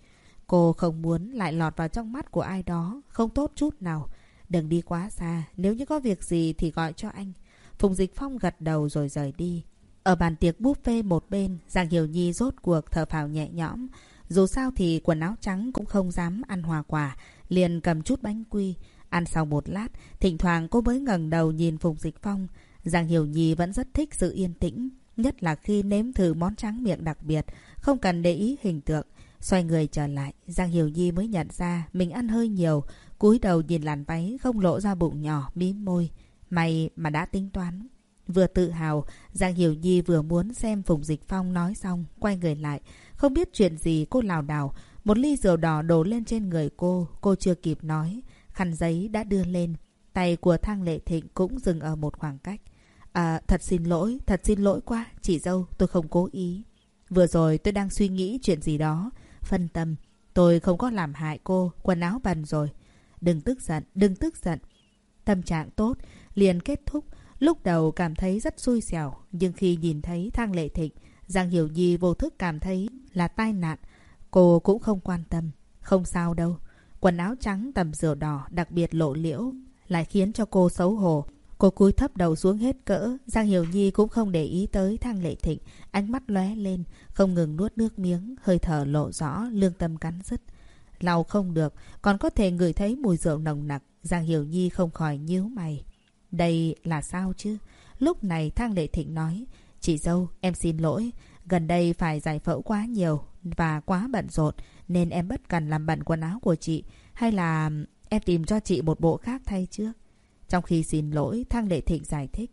Cô không muốn lại lọt vào trong mắt của ai đó, không tốt chút nào. Đừng đi quá xa, nếu như có việc gì thì gọi cho anh. Phùng Dịch Phong gật đầu rồi rời đi. Ở bàn tiệc buffet một bên, Giang Hiểu Nhi rốt cuộc thở phào nhẹ nhõm. Dù sao thì quần áo trắng cũng không dám ăn hòa quả, liền cầm chút bánh quy. Ăn sau một lát, thỉnh thoảng cô mới ngẩng đầu nhìn Phùng Dịch Phong. Giang Hiểu Nhi vẫn rất thích sự yên tĩnh, nhất là khi nếm thử món trắng miệng đặc biệt, không cần để ý hình tượng. Xoay người trở lại, Giang Hiểu Nhi mới nhận ra mình ăn hơi nhiều, cúi đầu nhìn làn váy không lộ ra bụng nhỏ, mím môi. May mà đã tính toán. Vừa tự hào, Giang Hiểu Nhi vừa muốn xem Phùng Dịch Phong nói xong, quay người lại. Không biết chuyện gì cô lào đảo, một ly rượu đỏ đổ lên trên người cô, cô chưa kịp nói. Khăn giấy đã đưa lên, tay của Thang Lệ Thịnh cũng dừng ở một khoảng cách. À, thật xin lỗi, thật xin lỗi quá, chị dâu, tôi không cố ý. Vừa rồi tôi đang suy nghĩ chuyện gì đó, phân tâm. Tôi không có làm hại cô, quần áo bẩn rồi. Đừng tức giận, đừng tức giận. Tâm trạng tốt, liền kết thúc. Lúc đầu cảm thấy rất xui xẻo, nhưng khi nhìn thấy Thang Lệ Thịnh, Giang Hiểu Nhi vô thức cảm thấy là tai nạn. Cô cũng không quan tâm. Không sao đâu. Quần áo trắng tầm rượu đỏ đặc biệt lộ liễu lại khiến cho cô xấu hổ. Cô cúi thấp đầu xuống hết cỡ. Giang Hiểu Nhi cũng không để ý tới Thang Lệ Thịnh. Ánh mắt lóe lên, không ngừng nuốt nước miếng, hơi thở lộ rõ, lương tâm cắn rứt. Lau không được, còn có thể ngửi thấy mùi rượu nồng nặc. Giang Hiểu Nhi không khỏi nhíu mày. Đây là sao chứ? Lúc này Thang Lệ Thịnh nói, Chị dâu, em xin lỗi. Gần đây phải giải phẫu quá nhiều và quá bận rộn nên em bất cần làm bẩn quần áo của chị. Hay là em tìm cho chị một bộ khác thay trước? Trong khi xin lỗi, Thang Lệ Thịnh giải thích.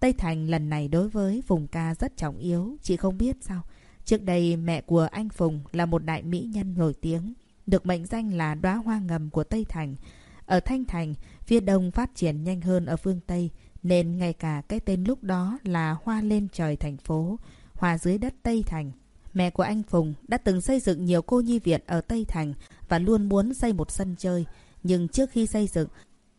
Tây Thành lần này đối với Phùng ca rất trọng yếu, chị không biết sao. Trước đây mẹ của anh Phùng là một đại mỹ nhân nổi tiếng, được mệnh danh là đóa hoa ngầm của Tây Thành. Ở Thanh Thành, phía đông phát triển nhanh hơn ở phương Tây, nên ngay cả cái tên lúc đó là Hoa lên trời thành phố, Hoa dưới đất Tây Thành. Mẹ của anh Phùng đã từng xây dựng nhiều cô nhi viện ở Tây Thành và luôn muốn xây một sân chơi. Nhưng trước khi xây dựng,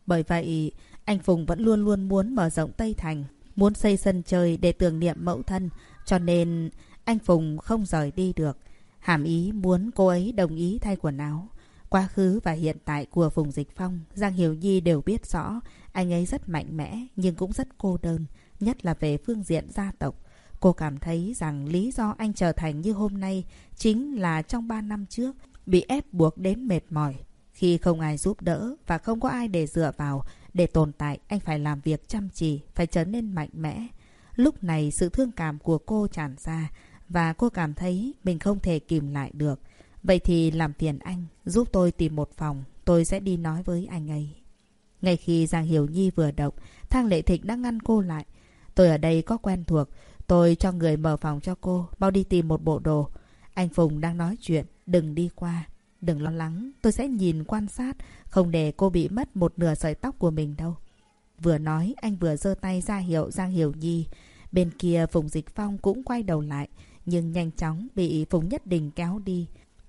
bởi vậy anh Phùng vẫn luôn luôn muốn mở rộng Tây Thành, muốn xây sân chơi để tưởng niệm mẫu thân, cho nên anh Phùng không rời đi được. Hàm ý muốn cô ấy đồng ý thay quần áo. Quá khứ và hiện tại của Phùng Dịch Phong, Giang Hiểu Nhi đều biết rõ. Anh ấy rất mạnh mẽ nhưng cũng rất cô đơn, nhất là về phương diện gia tộc. Cô cảm thấy rằng lý do anh trở thành như hôm nay chính là trong 3 năm trước bị ép buộc đến mệt mỏi. Khi không ai giúp đỡ và không có ai để dựa vào, để tồn tại anh phải làm việc chăm chỉ, phải trở nên mạnh mẽ. Lúc này sự thương cảm của cô tràn ra và cô cảm thấy mình không thể kìm lại được. Vậy thì làm phiền anh, giúp tôi tìm một phòng, tôi sẽ đi nói với anh ấy. Ngay khi Giang Hiểu Nhi vừa động, Thang Lệ Thịnh đã ngăn cô lại. Tôi ở đây có quen thuộc, tôi cho người mở phòng cho cô, mau đi tìm một bộ đồ. Anh Phùng đang nói chuyện, đừng đi qua. Đừng lo lắng, tôi sẽ nhìn quan sát, không để cô bị mất một nửa sợi tóc của mình đâu. Vừa nói, anh vừa giơ tay ra hiệu Giang Hiểu Nhi. Bên kia Phùng Dịch Phong cũng quay đầu lại, nhưng nhanh chóng bị Phùng Nhất Đình kéo đi.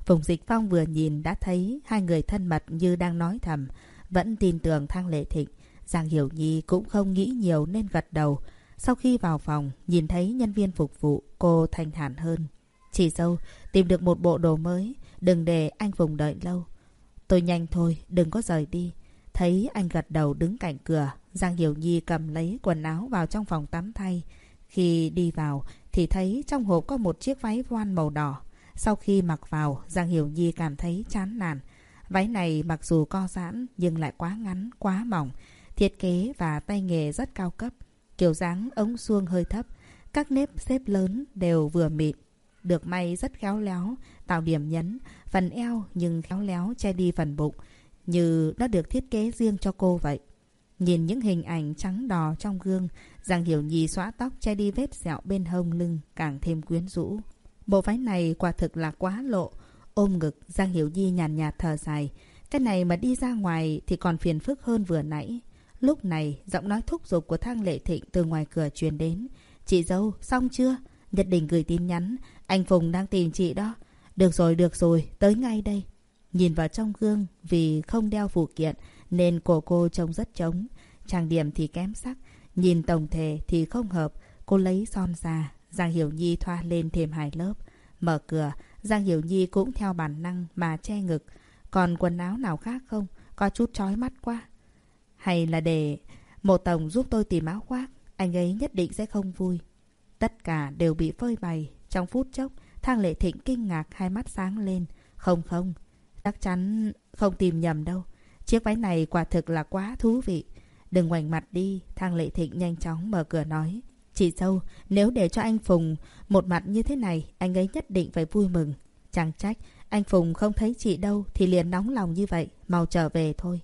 Phùng Dịch Phong vừa nhìn đã thấy hai người thân mật như đang nói thầm, vẫn tin tưởng Thang Lệ Thịnh. Giang Hiểu Nhi cũng không nghĩ nhiều nên gật đầu. Sau khi vào phòng, nhìn thấy nhân viên phục vụ, cô thanh thản hơn. Chỉ dâu, tìm được một bộ đồ mới, đừng để anh Phùng đợi lâu. Tôi nhanh thôi, đừng có rời đi. Thấy anh gật đầu đứng cạnh cửa, Giang Hiểu Nhi cầm lấy quần áo vào trong phòng tắm thay. Khi đi vào thì thấy trong hộp có một chiếc váy voan màu đỏ. Sau khi mặc vào, Giang Hiểu Nhi cảm thấy chán nản. Váy này mặc dù co giãn nhưng lại quá ngắn, quá mỏng. Thiết kế và tay nghề rất cao cấp. Kiểu dáng ống suông hơi thấp. Các nếp xếp lớn đều vừa mịn. Được may rất khéo léo, tạo điểm nhấn. Phần eo nhưng khéo léo che đi phần bụng. Như nó được thiết kế riêng cho cô vậy. Nhìn những hình ảnh trắng đỏ trong gương, Giang Hiểu Nhi xóa tóc che đi vết sẹo bên hông lưng càng thêm quyến rũ. Bộ váy này quả thực là quá lộ. Ôm ngực, Giang Hiểu di nhàn nhạt, thở dài. Cái này mà đi ra ngoài thì còn phiền phức hơn vừa nãy. Lúc này, giọng nói thúc giục của Thang Lệ Thịnh từ ngoài cửa truyền đến. Chị dâu, xong chưa? Nhất định gửi tin nhắn. Anh Phùng đang tìm chị đó. Được rồi, được rồi, tới ngay đây. Nhìn vào trong gương, vì không đeo phụ kiện, nên cổ cô trông rất trống. Trang điểm thì kém sắc. Nhìn tổng thể thì không hợp. Cô lấy son ra. Giang Hiểu Nhi thoa lên thêm hai lớp. Mở cửa, Giang Hiểu Nhi cũng theo bản năng mà che ngực. Còn quần áo nào khác không? Có chút chói mắt quá. Hay là để một tổng giúp tôi tìm áo khoác. Anh ấy nhất định sẽ không vui. Tất cả đều bị phơi bày. Trong phút chốc, Thang Lệ Thịnh kinh ngạc hai mắt sáng lên. Không không, chắc chắn không tìm nhầm đâu. Chiếc váy này quả thực là quá thú vị. Đừng ngoảnh mặt đi, Thang Lệ Thịnh nhanh chóng mở cửa nói. Chị dâu, nếu để cho anh Phùng một mặt như thế này, anh ấy nhất định phải vui mừng. Chẳng trách, anh Phùng không thấy chị đâu thì liền nóng lòng như vậy, mau trở về thôi.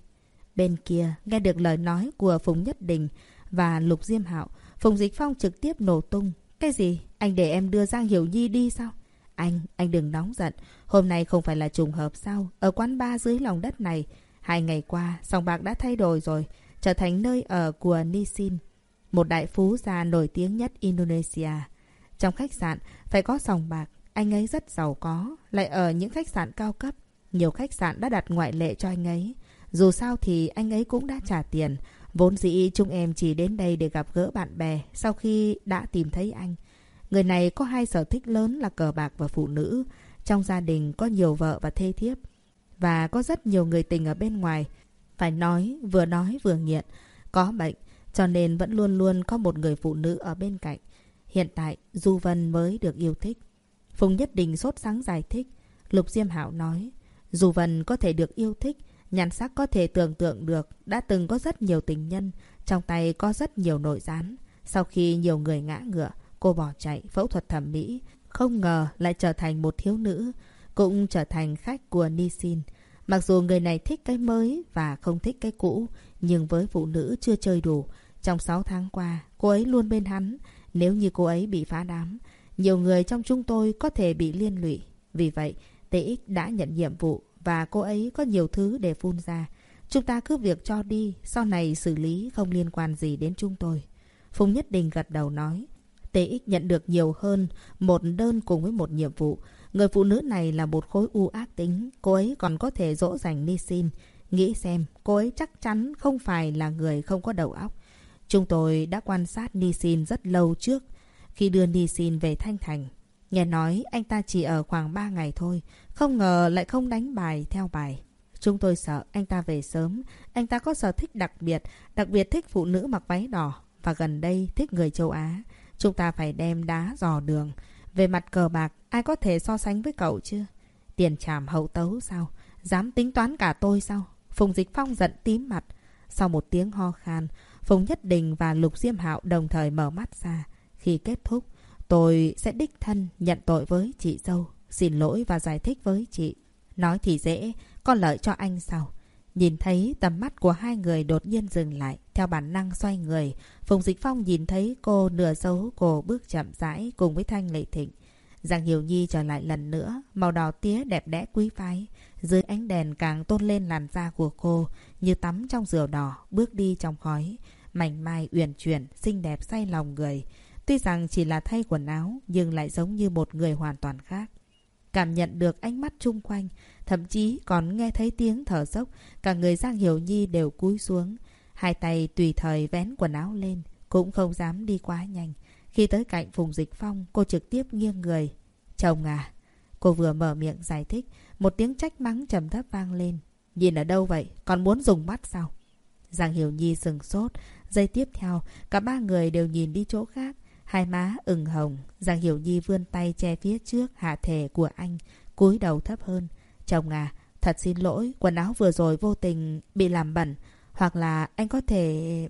Bên kia, nghe được lời nói của Phùng Nhất Đình và Lục Diêm Hạo, Phùng Dịch Phong trực tiếp nổ tung. Cái gì? Anh để em đưa Giang Hiểu Nhi đi sao? Anh, anh đừng nóng giận. Hôm nay không phải là trùng hợp sao? Ở quán ba dưới lòng đất này, hai ngày qua, sòng bạc đã thay đổi rồi, trở thành nơi ở của Nisin, một đại phú già nổi tiếng nhất Indonesia. Trong khách sạn, phải có sòng bạc. Anh ấy rất giàu có, lại ở những khách sạn cao cấp. Nhiều khách sạn đã đặt ngoại lệ cho anh ấy. Dù sao thì anh ấy cũng đã trả tiền. Vốn dĩ chúng em chỉ đến đây để gặp gỡ bạn bè sau khi đã tìm thấy anh. Người này có hai sở thích lớn là cờ bạc và phụ nữ. Trong gia đình có nhiều vợ và thê thiếp. Và có rất nhiều người tình ở bên ngoài. Phải nói, vừa nói vừa nghiện. Có bệnh, cho nên vẫn luôn luôn có một người phụ nữ ở bên cạnh. Hiện tại, Du Vân mới được yêu thích. Phùng Nhất Đình sốt sáng giải thích. Lục Diêm Hảo nói, Du Vân có thể được yêu thích, nhàn sắc có thể tưởng tượng được, đã từng có rất nhiều tình nhân, trong tay có rất nhiều nội gián. Sau khi nhiều người ngã ngựa, cô bỏ chạy phẫu thuật thẩm mỹ, không ngờ lại trở thành một thiếu nữ, cũng trở thành khách của Nisin. Mặc dù người này thích cái mới và không thích cái cũ, nhưng với phụ nữ chưa chơi đủ. Trong 6 tháng qua, cô ấy luôn bên hắn. Nếu như cô ấy bị phá đám, nhiều người trong chúng tôi có thể bị liên lụy. Vì vậy, TX đã nhận nhiệm vụ và cô ấy có nhiều thứ để phun ra. Chúng ta cứ việc cho đi, sau này xử lý không liên quan gì đến chúng tôi. Phùng Nhất Đình gật đầu nói. TX nhận được nhiều hơn một đơn cùng với một nhiệm vụ. Người phụ nữ này là một khối u ác tính. Cô ấy còn có thể dỗ dành Nisin. Nghĩ xem, cô ấy chắc chắn không phải là người không có đầu óc. Chúng tôi đã quan sát Nisin rất lâu trước. Khi đưa Nisin về Thanh Thành, nghe nói anh ta chỉ ở khoảng 3 ngày thôi. Không ngờ lại không đánh bài theo bài. Chúng tôi sợ anh ta về sớm. Anh ta có sở thích đặc biệt, đặc biệt thích phụ nữ mặc váy đỏ. Và gần đây thích người châu Á. Chúng ta phải đem đá dò đường. Về mặt cờ bạc, ai có thể so sánh với cậu chưa? Tiền trảm hậu tấu sao? Dám tính toán cả tôi sao? Phùng Dịch Phong giận tím mặt. Sau một tiếng ho khan, Phùng Nhất Đình và Lục Diêm Hạo đồng thời mở mắt ra. Khi kết thúc, tôi sẽ đích thân nhận tội với chị dâu. Xin lỗi và giải thích với chị. Nói thì dễ, có lợi cho anh sau Nhìn thấy tầm mắt của hai người đột nhiên dừng lại, theo bản năng xoay người. Phùng Dịch Phong nhìn thấy cô nửa dấu cô bước chậm rãi cùng với Thanh Lệ Thịnh. Giang Hiểu Nhi trở lại lần nữa, màu đỏ tía đẹp đẽ quý phái. Dưới ánh đèn càng tôn lên làn da của cô, như tắm trong rượu đỏ, bước đi trong khói. Mảnh mai uyển chuyển, xinh đẹp say lòng người. Tuy rằng chỉ là thay quần áo, nhưng lại giống như một người hoàn toàn khác. Cảm nhận được ánh mắt chung quanh, thậm chí còn nghe thấy tiếng thở dốc, cả người Giang Hiểu Nhi đều cúi xuống. Hai tay tùy thời vén quần áo lên, cũng không dám đi quá nhanh. Khi tới cạnh Phùng Dịch Phong, cô trực tiếp nghiêng người. Chồng à? Cô vừa mở miệng giải thích, một tiếng trách mắng trầm thấp vang lên. Nhìn ở đâu vậy? Còn muốn dùng mắt sao? Giang Hiểu Nhi sừng sốt. Giây tiếp theo, cả ba người đều nhìn đi chỗ khác. Hai má ửng hồng. Giang Hiểu Nhi vươn tay che phía trước hạ thể của anh, cúi đầu thấp hơn. Chồng à, thật xin lỗi, quần áo vừa rồi vô tình bị làm bẩn. Hoặc là anh có thể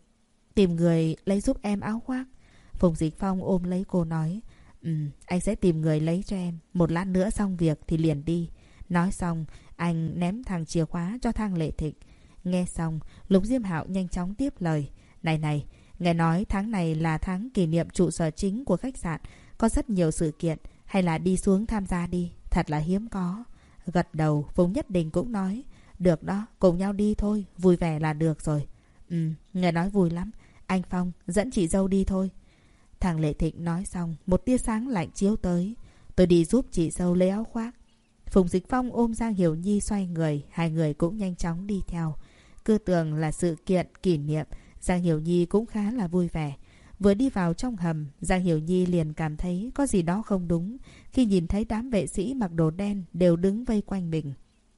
tìm người lấy giúp em áo khoác. Phùng Dịch Phong ôm lấy cô nói. Ừ, anh sẽ tìm người lấy cho em. Một lát nữa xong việc thì liền đi. Nói xong, anh ném thằng chìa khóa cho thang lệ thịnh. Nghe xong, Lục Diêm Hạo nhanh chóng tiếp lời. Này này, nghe nói tháng này là tháng kỷ niệm trụ sở chính của khách sạn. Có rất nhiều sự kiện. Hay là đi xuống tham gia đi. Thật là hiếm có. Gật đầu, Phùng Nhất Đình cũng nói. Được đó, cùng nhau đi thôi. Vui vẻ là được rồi. Ừ, nghe nói vui lắm. Anh Phong, dẫn chị dâu đi thôi. Thằng Lệ Thịnh nói xong, một tia sáng lạnh chiếu tới. Tôi đi giúp chị dâu lấy áo khoác. Phùng Dịch Phong ôm Giang Hiểu Nhi xoay người, hai người cũng nhanh chóng đi theo. Cứ tưởng là sự kiện, kỷ niệm, Giang Hiểu Nhi cũng khá là vui vẻ. Vừa đi vào trong hầm, Giang Hiểu Nhi liền cảm thấy có gì đó không đúng khi nhìn thấy đám vệ sĩ mặc đồ đen đều đứng vây quanh mình.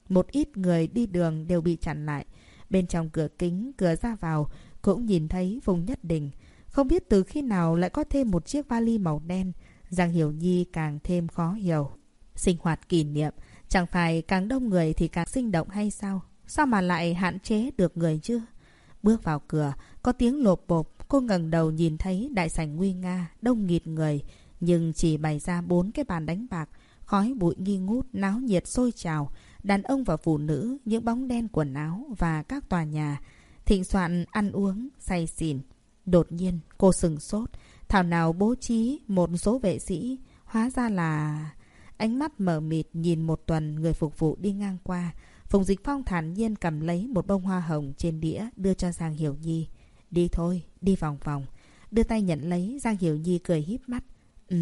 Một ít người đi đường đều bị chặn lại. Bên trong cửa kính, cửa ra vào cũng nhìn thấy vùng Nhất định Không biết từ khi nào lại có thêm một chiếc vali màu đen. Giang Hiểu Nhi càng thêm khó hiểu. Sinh hoạt kỷ niệm, chẳng phải càng đông người thì càng sinh động hay sao? Sao mà lại hạn chế được người chứ? Bước vào cửa, có tiếng lộp bộp, cô ngẩng đầu nhìn thấy đại sảnh nguy nga, đông nghịt người, nhưng chỉ bày ra bốn cái bàn đánh bạc, khói bụi nghi ngút, náo nhiệt sôi trào, đàn ông và phụ nữ, những bóng đen quần áo và các tòa nhà, thịnh soạn ăn uống, say xỉn. Đột nhiên, cô sừng sốt, thảo nào bố trí một số vệ sĩ, hóa ra là... Ánh mắt mở mịt nhìn một tuần người phục vụ đi ngang qua. Phùng Dịch Phong thản nhiên cầm lấy một bông hoa hồng trên đĩa đưa cho Giang Hiểu Nhi. Đi thôi, đi vòng vòng. Đưa tay nhận lấy, Giang Hiểu Nhi cười híp mắt. Ừ,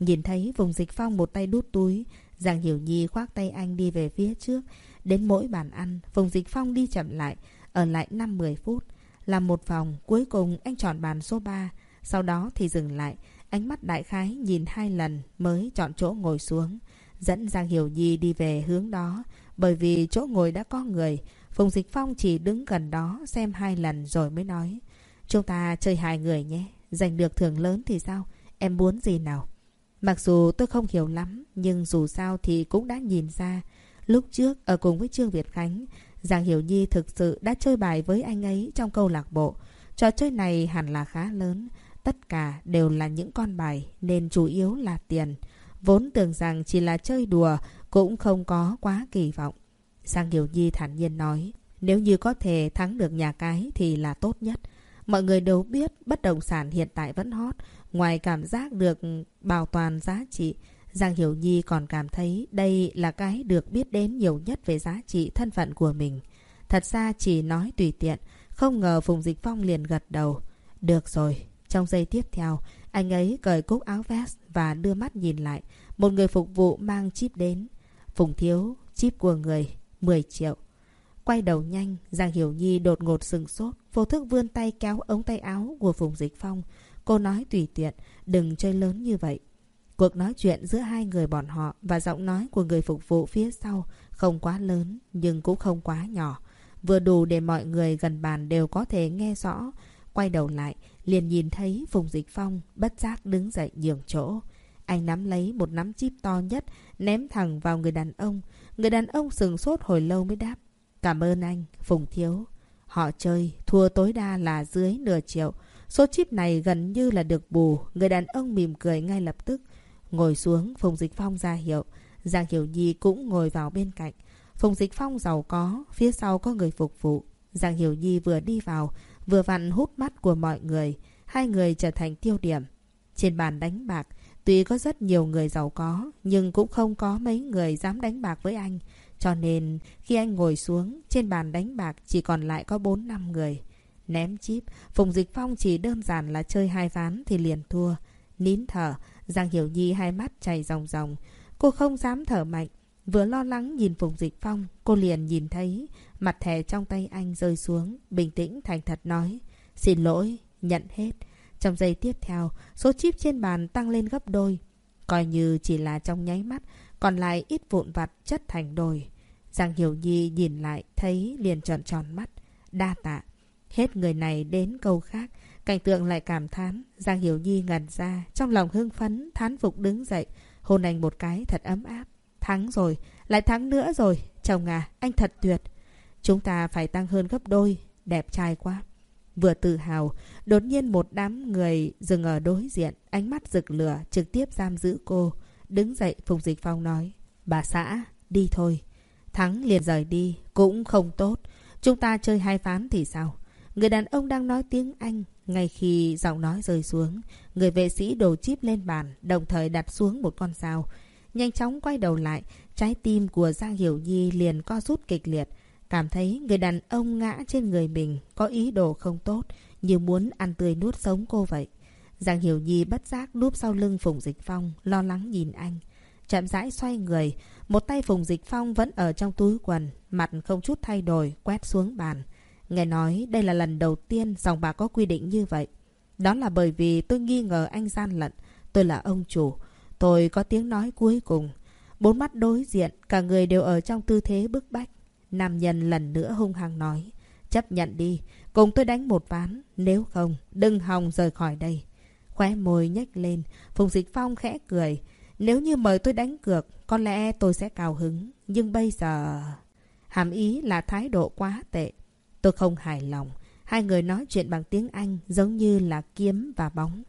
nhìn thấy Phùng Dịch Phong một tay đút túi. Giang Hiểu Nhi khoác tay anh đi về phía trước. Đến mỗi bàn ăn, Phùng Dịch Phong đi chậm lại, ở lại 5-10 phút. Làm một vòng, cuối cùng anh chọn bàn số 3. Sau đó thì dừng lại, ánh mắt đại khái nhìn hai lần mới chọn chỗ ngồi xuống. Dẫn Giang Hiểu Nhi đi về hướng đó. Bởi vì chỗ ngồi đã có người, Phùng Dịch Phong chỉ đứng gần đó xem hai lần rồi mới nói. Chúng ta chơi hai người nhé, giành được thưởng lớn thì sao? Em muốn gì nào? Mặc dù tôi không hiểu lắm, nhưng dù sao thì cũng đã nhìn ra. Lúc trước, ở cùng với Trương Việt Khánh, Giang Hiểu Nhi thực sự đã chơi bài với anh ấy trong câu lạc bộ. Trò chơi này hẳn là khá lớn. Tất cả đều là những con bài, nên chủ yếu là tiền. Vốn tưởng rằng chỉ là chơi đùa, cũng không có quá kỳ vọng. Giang Hiểu Nhi thản nhiên nói, nếu như có thể thắng được nhà cái thì là tốt nhất. Mọi người đều biết bất động sản hiện tại vẫn hot. Ngoài cảm giác được bảo toàn giá trị, Giang Hiểu Nhi còn cảm thấy đây là cái được biết đến nhiều nhất về giá trị thân phận của mình. Thật ra chỉ nói tùy tiện, không ngờ Phùng Dịch Phong liền gật đầu. Được rồi. Trong giây tiếp theo, anh ấy cởi cúc áo vest và đưa mắt nhìn lại. Một người phục vụ mang chip đến. Phùng Thiếu, chip của người, 10 triệu. Quay đầu nhanh, Giang Hiểu Nhi đột ngột sừng sốt. Vô thức vươn tay kéo ống tay áo của Phùng Dịch Phong. Cô nói tùy tiện, đừng chơi lớn như vậy. Cuộc nói chuyện giữa hai người bọn họ và giọng nói của người phục vụ phía sau không quá lớn nhưng cũng không quá nhỏ. Vừa đủ để mọi người gần bàn đều có thể nghe rõ. Quay đầu lại, liền nhìn thấy Phùng Dịch Phong bất giác đứng dậy nhường chỗ. Anh nắm lấy một nắm chip to nhất, ném thẳng vào người đàn ông. Người đàn ông sừng sốt hồi lâu mới đáp. Cảm ơn anh, Phùng Thiếu. Họ chơi, thua tối đa là dưới nửa triệu. Số chip này gần như là được bù. Người đàn ông mỉm cười ngay lập tức. Ngồi xuống, Phùng Dịch Phong ra hiệu. Giang Hiểu Nhi cũng ngồi vào bên cạnh. Phùng Dịch Phong giàu có, phía sau có người phục vụ. Giang Hiểu Nhi vừa đi vào, vừa vặn hút mắt của mọi người. Hai người trở thành tiêu điểm. Trên bàn đánh bạc, Tuy có rất nhiều người giàu có, nhưng cũng không có mấy người dám đánh bạc với anh. Cho nên khi anh ngồi xuống, trên bàn đánh bạc chỉ còn lại có 4 năm người. Ném chip, Phùng Dịch Phong chỉ đơn giản là chơi hai ván thì liền thua. Nín thở, Giang Hiểu Nhi hai mắt chảy ròng ròng. Cô không dám thở mạnh. Vừa lo lắng nhìn Phùng Dịch Phong, cô liền nhìn thấy mặt thẻ trong tay anh rơi xuống, bình tĩnh thành thật nói. Xin lỗi, nhận hết. Trong giây tiếp theo, số chip trên bàn tăng lên gấp đôi. Coi như chỉ là trong nháy mắt, còn lại ít vụn vặt chất thành đồi. Giang Hiểu Nhi nhìn lại, thấy liền tròn tròn mắt. Đa tạ. Hết người này đến câu khác. Cảnh tượng lại cảm thán. Giang Hiểu Nhi ngẩn ra, trong lòng hưng phấn, thán phục đứng dậy. Hôn anh một cái thật ấm áp. Thắng rồi, lại thắng nữa rồi. Chồng à, anh thật tuyệt. Chúng ta phải tăng hơn gấp đôi. Đẹp trai quá. Vừa tự hào, đột nhiên một đám người dừng ở đối diện, ánh mắt rực lửa, trực tiếp giam giữ cô. Đứng dậy, Phùng Dịch Phong nói, bà xã, đi thôi. Thắng liền rời đi, cũng không tốt. Chúng ta chơi hai phán thì sao? Người đàn ông đang nói tiếng Anh. Ngay khi giọng nói rơi xuống, người vệ sĩ đổ chip lên bàn, đồng thời đặt xuống một con dao. Nhanh chóng quay đầu lại, trái tim của Giang Hiểu Nhi liền co rút kịch liệt. Cảm thấy người đàn ông ngã trên người mình có ý đồ không tốt, như muốn ăn tươi nuốt sống cô vậy. Giang Hiểu Nhi bất giác núp sau lưng Phùng Dịch Phong, lo lắng nhìn anh. Chậm rãi xoay người, một tay Phùng Dịch Phong vẫn ở trong túi quần, mặt không chút thay đổi, quét xuống bàn. Nghe nói đây là lần đầu tiên dòng bà có quy định như vậy. Đó là bởi vì tôi nghi ngờ anh gian lận. Tôi là ông chủ. Tôi có tiếng nói cuối cùng. Bốn mắt đối diện, cả người đều ở trong tư thế bức bách. Nam nhân lần nữa hung hăng nói. Chấp nhận đi, cùng tôi đánh một ván. Nếu không, đừng hòng rời khỏi đây. Khóe môi nhếch lên, Phùng Dịch Phong khẽ cười. Nếu như mời tôi đánh cược, có lẽ tôi sẽ cao hứng. Nhưng bây giờ... Hàm ý là thái độ quá tệ. Tôi không hài lòng. Hai người nói chuyện bằng tiếng Anh giống như là kiếm và bóng.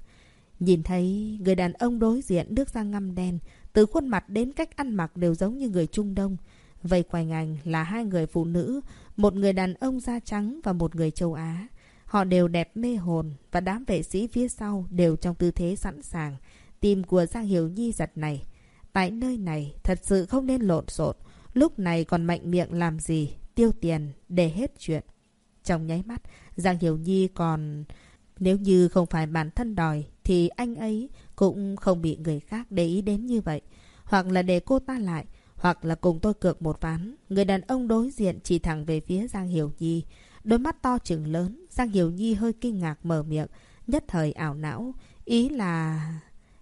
Nhìn thấy người đàn ông đối diện nước da ngăm đen, từ khuôn mặt đến cách ăn mặc đều giống như người Trung Đông. Vây quanh anh là hai người phụ nữ, một người đàn ông da trắng và một người châu Á. Họ đều đẹp mê hồn và đám vệ sĩ phía sau đều trong tư thế sẵn sàng. Tim của Giang Hiểu Nhi giật này. Tại nơi này thật sự không nên lộn xộn. Lúc này còn mạnh miệng làm gì? Tiêu tiền để hết chuyện. Trong nháy mắt, Giang Hiểu Nhi còn... Nếu như không phải bản thân đòi, thì anh ấy cũng không bị người khác để ý đến như vậy. Hoặc là để cô ta lại, hoặc là cùng tôi cược một ván. Người đàn ông đối diện chỉ thẳng về phía Giang Hiểu Nhi. Đôi mắt to trừng lớn, Giang Hiểu Nhi hơi kinh ngạc mở miệng, nhất thời ảo não. Ý là...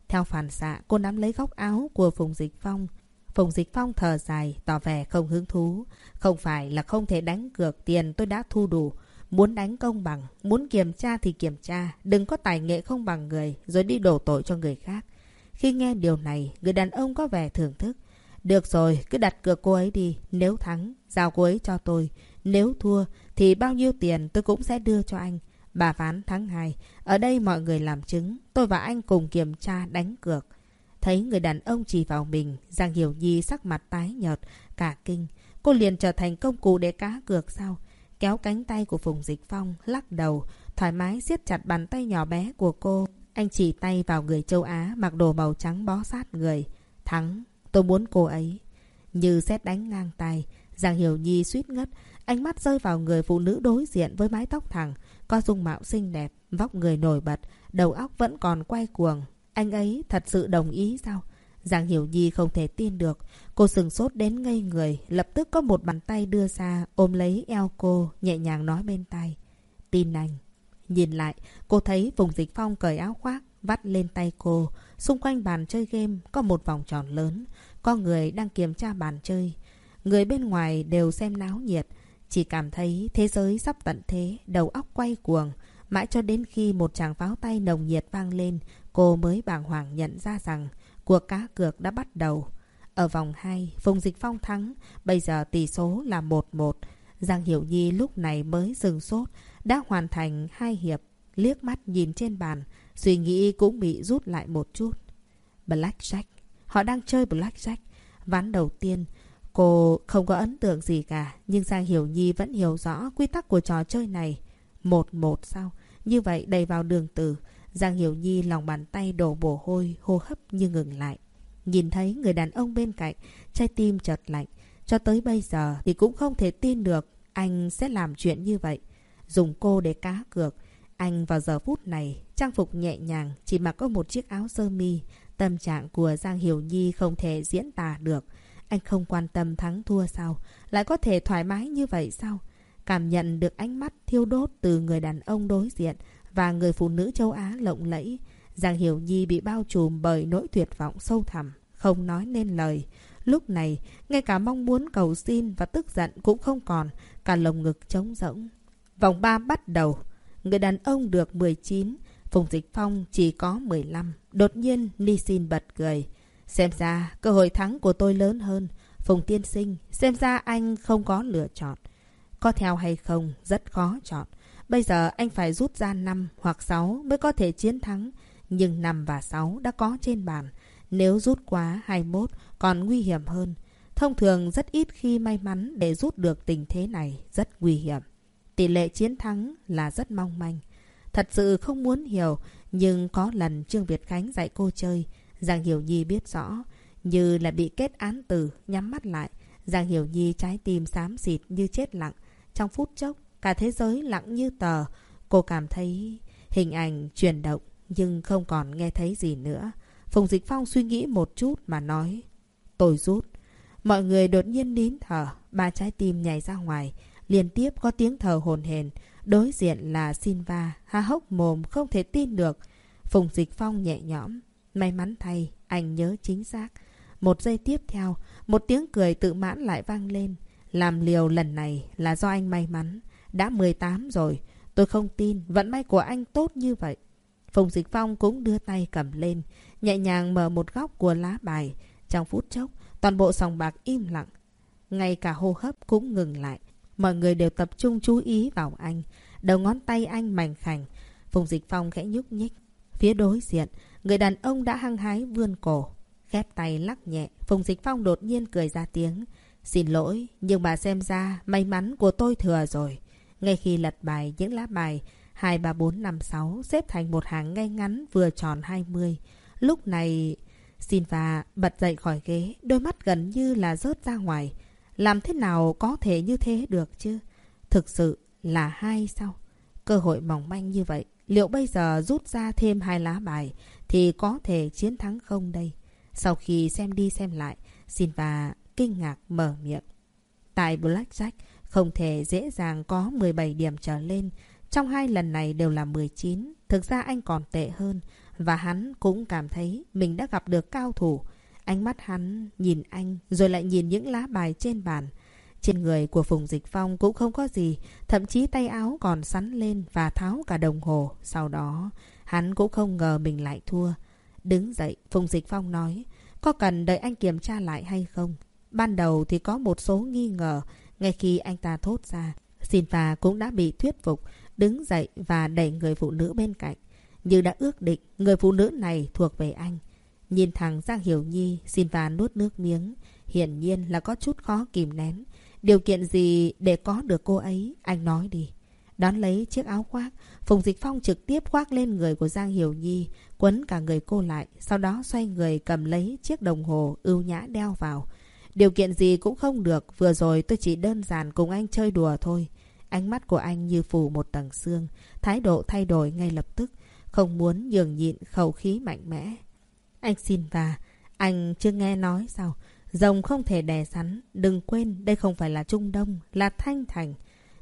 Theo phản xạ, cô nắm lấy góc áo của Phùng Dịch Phong. Phùng Dịch Phong thở dài, tỏ vẻ không hứng thú. Không phải là không thể đánh cược tiền tôi đã thu đủ. Muốn đánh công bằng, muốn kiểm tra thì kiểm tra. Đừng có tài nghệ không bằng người, rồi đi đổ tội cho người khác. Khi nghe điều này, người đàn ông có vẻ thưởng thức. Được rồi, cứ đặt cược cô ấy đi. Nếu thắng, giao cô ấy cho tôi. Nếu thua, thì bao nhiêu tiền tôi cũng sẽ đưa cho anh. Bà phán thắng hai. Ở đây mọi người làm chứng. Tôi và anh cùng kiểm tra đánh cược. Thấy người đàn ông chỉ vào mình, Giang Hiểu Nhi sắc mặt tái nhợt, cả kinh. Cô liền trở thành công cụ để cá cược sao? Kéo cánh tay của Phùng Dịch Phong, lắc đầu, thoải mái siết chặt bàn tay nhỏ bé của cô. Anh chỉ tay vào người châu Á mặc đồ màu trắng bó sát người. Thắng, tôi muốn cô ấy. Như xét đánh ngang tay, Giang Hiểu Nhi suýt ngất, ánh mắt rơi vào người phụ nữ đối diện với mái tóc thẳng, có dung mạo xinh đẹp, vóc người nổi bật, đầu óc vẫn còn quay cuồng. Anh ấy thật sự đồng ý sao? Giang Hiểu Nhi không thể tin được. Cô sừng sốt đến ngây người, lập tức có một bàn tay đưa ra, ôm lấy eo cô, nhẹ nhàng nói bên tay. Tin anh. Nhìn lại, cô thấy Phùng Dịch Phong cởi áo khoác, vắt lên tay cô. Xung quanh bàn chơi game có một vòng tròn lớn. Có người đang kiểm tra bàn chơi. Người bên ngoài đều xem náo nhiệt. Chỉ cảm thấy thế giới sắp tận thế, đầu óc quay cuồng. Mãi cho đến khi một tràng pháo tay nồng nhiệt vang lên, cô mới bàng hoàng nhận ra rằng cuộc cá cược đã bắt đầu. Ở vòng 2, Phùng Dịch Phong thắng, bây giờ tỷ số là 1-1. Giang Hiểu Nhi lúc này mới dừng sốt, đã hoàn thành hai hiệp, liếc mắt nhìn trên bàn, suy nghĩ cũng bị rút lại một chút. Blackjack. Họ đang chơi Blackjack. Ván đầu tiên, cô không có ấn tượng gì cả, nhưng Giang Hiểu Nhi vẫn hiểu rõ quy tắc của trò chơi này. Một một sao? Như vậy đầy vào đường từ. Giang Hiểu Nhi lòng bàn tay đổ bổ hôi, hô hấp như ngừng lại. Nhìn thấy người đàn ông bên cạnh, trái tim chợt lạnh. Cho tới bây giờ thì cũng không thể tin được anh sẽ làm chuyện như vậy. Dùng cô để cá cược. Anh vào giờ phút này, trang phục nhẹ nhàng, chỉ mặc có một chiếc áo sơ mi. Tâm trạng của Giang Hiểu Nhi không thể diễn tả được. Anh không quan tâm thắng thua sao? Lại có thể thoải mái như vậy sao? Cảm nhận được ánh mắt thiêu đốt từ người đàn ông đối diện và người phụ nữ châu Á lộng lẫy. Giang Hiểu Nhi bị bao trùm bởi nỗi tuyệt vọng sâu thẳm, không nói nên lời. Lúc này, ngay cả mong muốn cầu xin và tức giận cũng không còn, cả lồng ngực trống rỗng. Vòng 3 bắt đầu. Người đàn ông được 19, Phùng Dịch Phong chỉ có 15. Đột nhiên, Ni xin bật cười. Xem ra, cơ hội thắng của tôi lớn hơn. Phùng Tiên Sinh, xem ra anh không có lựa chọn. Có theo hay không, rất khó chọn. Bây giờ anh phải rút ra 5 hoặc 6 mới có thể chiến thắng. Nhưng 5 và 6 đã có trên bàn. Nếu rút quá 21 còn nguy hiểm hơn. Thông thường rất ít khi may mắn để rút được tình thế này, rất nguy hiểm. Tỷ lệ chiến thắng là rất mong manh. Thật sự không muốn hiểu, nhưng có lần Trương Việt Khánh dạy cô chơi, Giang Hiểu Nhi biết rõ, như là bị kết án tử, nhắm mắt lại. Giang Hiểu Nhi trái tim xám xịt như chết lặng. Trong phút chốc, cả thế giới lặng như tờ. Cô cảm thấy hình ảnh chuyển động, nhưng không còn nghe thấy gì nữa. Phùng Dịch Phong suy nghĩ một chút mà nói. Tôi rút. Mọi người đột nhiên nín thở, ba trái tim nhảy ra ngoài. Liên tiếp có tiếng thở hồn hền. Đối diện là Sinva, há hốc mồm không thể tin được. Phùng Dịch Phong nhẹ nhõm. May mắn thay, anh nhớ chính xác. Một giây tiếp theo, một tiếng cười tự mãn lại vang lên. Làm liều lần này là do anh may mắn. Đã 18 rồi, tôi không tin vận may của anh tốt như vậy. Phùng Dịch Phong cũng đưa tay cầm lên, nhẹ nhàng mở một góc của lá bài. Trong phút chốc, toàn bộ sòng bạc im lặng. Ngay cả hô hấp cũng ngừng lại. Mọi người đều tập trung chú ý vào anh. Đầu ngón tay anh mảnh khảnh. Phùng Dịch Phong khẽ nhúc nhích. Phía đối diện, người đàn ông đã hăng hái vươn cổ. Khép tay lắc nhẹ, Phùng Dịch Phong đột nhiên cười ra tiếng. Xin lỗi, nhưng bà xem ra may mắn của tôi thừa rồi. Ngay khi lật bài những lá bài 2, 3, 4, 5, 6 xếp thành một hàng ngay ngắn vừa tròn 20. Lúc này, Sinva bật dậy khỏi ghế, đôi mắt gần như là rớt ra ngoài. Làm thế nào có thể như thế được chứ? Thực sự là hai sao? Cơ hội mỏng manh như vậy, liệu bây giờ rút ra thêm hai lá bài thì có thể chiến thắng không đây? Sau khi xem đi xem lại, Sinva kinh ngạc mở miệng. Tại Blackjack, không thể dễ dàng có 17 điểm trở lên. Trong hai lần này đều là 19. Thực ra anh còn tệ hơn. Và hắn cũng cảm thấy mình đã gặp được cao thủ. Ánh mắt hắn nhìn anh rồi lại nhìn những lá bài trên bàn. Trên người của Phùng Dịch Phong cũng không có gì, thậm chí tay áo còn sắn lên và tháo cả đồng hồ. Sau đó, hắn cũng không ngờ mình lại thua. Đứng dậy, Phùng Dịch Phong nói, có cần đợi anh kiểm tra lại hay không? Ban đầu thì có một số nghi ngờ, ngay khi anh ta thốt ra. Xin phà cũng đã bị thuyết phục, đứng dậy và đẩy người phụ nữ bên cạnh. Như đã ước định, người phụ nữ này thuộc về anh. Nhìn thẳng Giang Hiểu Nhi, xin và nuốt nước miếng. Hiển nhiên là có chút khó kìm nén. Điều kiện gì để có được cô ấy, anh nói đi. Đón lấy chiếc áo khoác, Phùng Dịch Phong trực tiếp khoác lên người của Giang Hiểu Nhi, quấn cả người cô lại, sau đó xoay người cầm lấy chiếc đồng hồ ưu nhã đeo vào. Điều kiện gì cũng không được, vừa rồi tôi chỉ đơn giản cùng anh chơi đùa thôi. Ánh mắt của anh như phủ một tầng xương, thái độ thay đổi ngay lập tức, không muốn nhường nhịn khẩu khí mạnh mẽ. Anh xin và, anh chưa nghe nói sao? Rồng không thể đè sắn, đừng quên đây không phải là Trung Đông, là Thanh Thành.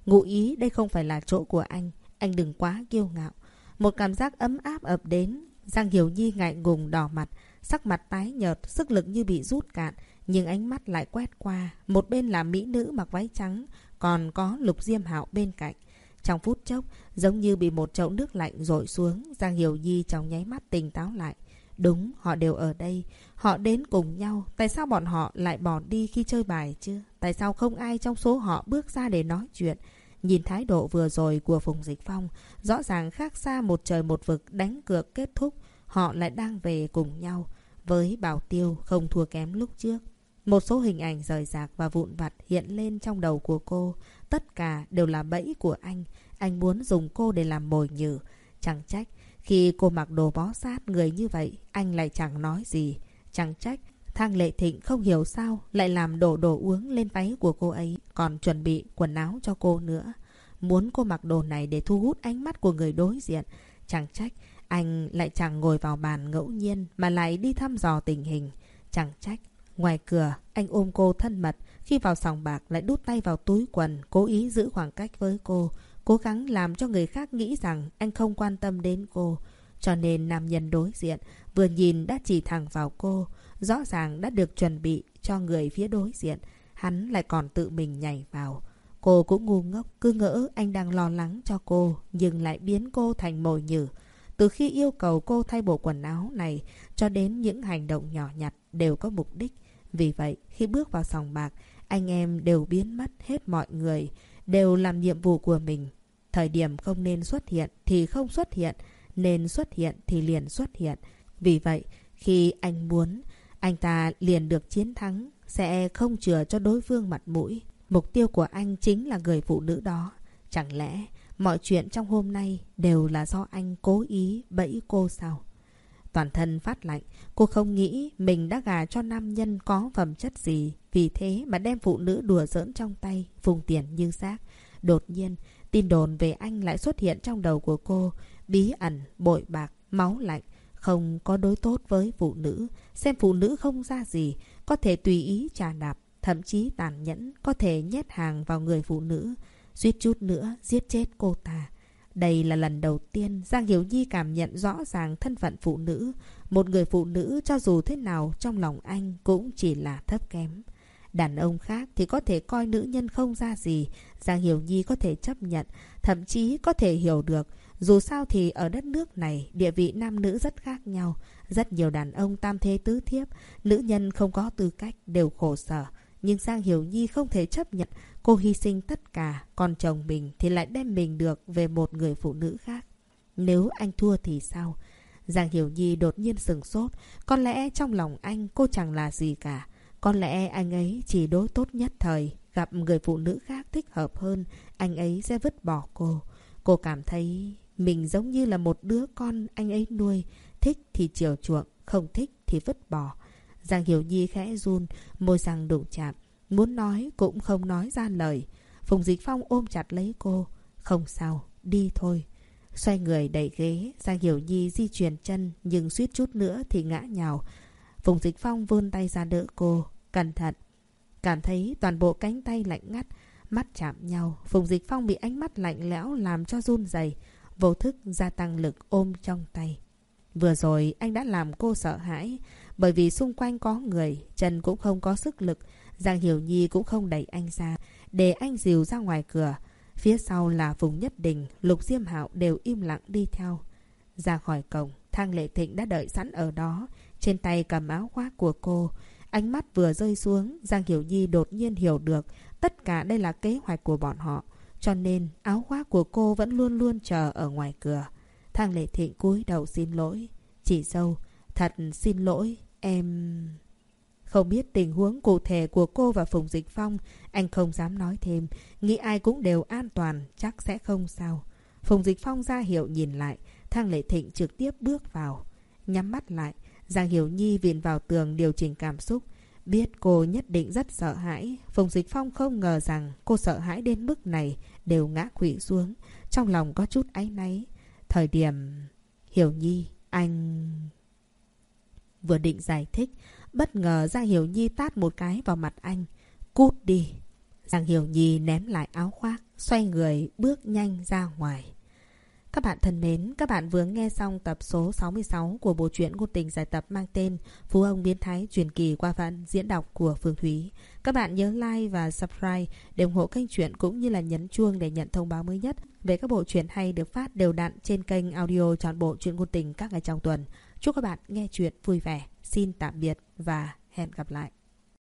Ngụ ý đây không phải là chỗ của anh, anh đừng quá kiêu ngạo. Một cảm giác ấm áp ập đến, Giang Hiểu Nhi ngại ngùng đỏ mặt, sắc mặt tái nhợt, sức lực như bị rút cạn, nhưng ánh mắt lại quét qua. Một bên là mỹ nữ mặc váy trắng, còn có lục diêm hạo bên cạnh. Trong phút chốc, giống như bị một chậu nước lạnh rội xuống, Giang Hiểu Nhi trong nháy mắt tỉnh táo lại. Đúng, họ đều ở đây. Họ đến cùng nhau. Tại sao bọn họ lại bỏ đi khi chơi bài chứ? Tại sao không ai trong số họ bước ra để nói chuyện? Nhìn thái độ vừa rồi của Phùng Dịch Phong, rõ ràng khác xa một trời một vực đánh cược kết thúc. Họ lại đang về cùng nhau. Với Bảo Tiêu không thua kém lúc trước. Một số hình ảnh rời rạc và vụn vặt hiện lên trong đầu của cô. Tất cả đều là bẫy của anh. Anh muốn dùng cô để làm mồi nhử. Chẳng trách, khi cô mặc đồ bó sát người như vậy, anh lại chẳng nói gì. Chẳng trách, Thang Lệ Thịnh không hiểu sao lại làm đổ đồ uống lên váy của cô ấy, còn chuẩn bị quần áo cho cô nữa. Muốn cô mặc đồ này để thu hút ánh mắt của người đối diện. Chẳng trách, anh lại chẳng ngồi vào bàn ngẫu nhiên mà lại đi thăm dò tình hình. Chẳng trách, ngoài cửa, anh ôm cô thân mật, khi vào sòng bạc lại đút tay vào túi quần, cố ý giữ khoảng cách với cô, cố gắng làm cho người khác nghĩ rằng anh không quan tâm đến cô. Cho nên nam nhân đối diện vừa nhìn đã chỉ thẳng vào cô, rõ ràng đã được chuẩn bị cho người phía đối diện, hắn lại còn tự mình nhảy vào. Cô cũng ngu ngốc, cứ ngỡ anh đang lo lắng cho cô, nhưng lại biến cô thành mồi nhử. Từ khi yêu cầu cô thay bộ quần áo này cho đến những hành động nhỏ nhặt đều có mục đích. Vì vậy, khi bước vào sòng bạc, anh em đều biến mất hết mọi người, đều làm nhiệm vụ của mình. Thời điểm không nên xuất hiện thì không xuất hiện, nên xuất hiện thì liền xuất hiện. Vì vậy, khi anh muốn, anh ta liền được chiến thắng, sẽ không chừa cho đối phương mặt mũi. Mục tiêu của anh chính là người phụ nữ đó. Chẳng lẽ mọi chuyện trong hôm nay đều là do anh cố ý bẫy cô sao? Toàn thân phát lạnh, cô không nghĩ mình đã gà cho nam nhân có phẩm chất gì. Vì thế mà đem phụ nữ đùa giỡn trong tay, vùng tiền như xác. Đột nhiên, tin đồn về anh lại xuất hiện trong đầu của cô. Bí ẩn, bội bạc, máu lạnh. Không có đối tốt với phụ nữ. Xem phụ nữ không ra gì, có thể tùy ý trà đạp. Thậm chí tàn nhẫn, có thể nhét hàng vào người phụ nữ. Suýt chút nữa, giết chết cô ta. Đây là lần đầu tiên Giang Hiểu Nhi cảm nhận rõ ràng thân phận phụ nữ. Một người phụ nữ cho dù thế nào trong lòng anh cũng chỉ là thấp kém. Đàn ông khác thì có thể coi nữ nhân không ra gì. Giang Hiểu Nhi có thể chấp nhận, thậm chí có thể hiểu được. Dù sao thì ở đất nước này, địa vị nam nữ rất khác nhau. Rất nhiều đàn ông tam thế tứ thiếp, nữ nhân không có tư cách, đều khổ sở. Nhưng Giang Hiểu Nhi không thể chấp nhận cô hy sinh tất cả, còn chồng mình thì lại đem mình được về một người phụ nữ khác. Nếu anh thua thì sao? Giang Hiểu Nhi đột nhiên sừng sốt. Có lẽ trong lòng anh cô chẳng là gì cả. Có lẽ anh ấy chỉ đối tốt nhất thời. Gặp người phụ nữ khác thích hợp hơn, anh ấy sẽ vứt bỏ cô. Cô cảm thấy mình giống như là một đứa con anh ấy nuôi. Thích thì chiều chuộng, không thích thì vứt bỏ. Giang Hiểu Nhi khẽ run, môi răng đụng chạm. Muốn nói cũng không nói ra lời. Phùng Dịch Phong ôm chặt lấy cô. Không sao, đi thôi. Xoay người đẩy ghế, Giang Hiểu Nhi di chuyển chân nhưng suýt chút nữa thì ngã nhào. Phùng Dịch Phong vươn tay ra đỡ cô. Cẩn thận. Cảm thấy toàn bộ cánh tay lạnh ngắt, mắt chạm nhau. Phùng Dịch Phong bị ánh mắt lạnh lẽo làm cho run dày. Vô thức gia tăng lực ôm trong tay. Vừa rồi anh đã làm cô sợ hãi. Bởi vì xung quanh có người, chân cũng không có sức lực. Giang Hiểu Nhi cũng không đẩy anh ra, để anh dìu ra ngoài cửa. Phía sau là vùng nhất đình, Lục Diêm Hạo đều im lặng đi theo. Ra khỏi cổng, Thang Lệ Thịnh đã đợi sẵn ở đó, trên tay cầm áo khoác của cô. Ánh mắt vừa rơi xuống, Giang Hiểu Nhi đột nhiên hiểu được tất cả đây là kế hoạch của bọn họ. Cho nên áo khoác của cô vẫn luôn luôn chờ ở ngoài cửa. Thang Lệ Thịnh cúi đầu xin lỗi. Chị dâu, thật xin lỗi, em... Không biết tình huống cụ thể của cô và Phùng Dịch Phong, anh không dám nói thêm. Nghĩ ai cũng đều an toàn, chắc sẽ không sao. Phùng Dịch Phong ra hiệu nhìn lại, Thang Lệ Thịnh trực tiếp bước vào. Nhắm mắt lại, Giang Hiểu Nhi viện vào tường điều chỉnh cảm xúc. Biết cô nhất định rất sợ hãi. Phùng Dịch Phong không ngờ rằng cô sợ hãi đến mức này đều ngã quỵ xuống. Trong lòng có chút áy náy. Thời điểm... Hiểu Nhi, anh... Vừa định giải thích, Bất ngờ Giang Hiểu Nhi tát một cái vào mặt anh. Cút đi. Giang Hiểu Nhi ném lại áo khoác, xoay người bước nhanh ra ngoài. Các bạn thân mến, các bạn vừa nghe xong tập số 66 của bộ truyện ngôn tình giải tập mang tên Phú ông biến thái truyền kỳ qua văn diễn đọc của Phương Thúy. Các bạn nhớ like và subscribe để ủng hộ kênh truyện cũng như là nhấn chuông để nhận thông báo mới nhất về các bộ truyện hay được phát đều đặn trên kênh audio trọn bộ truyện ngôn tình các ngày trong tuần. Chúc các bạn nghe truyện vui vẻ. Xin tạm biệt và hẹn gặp lại.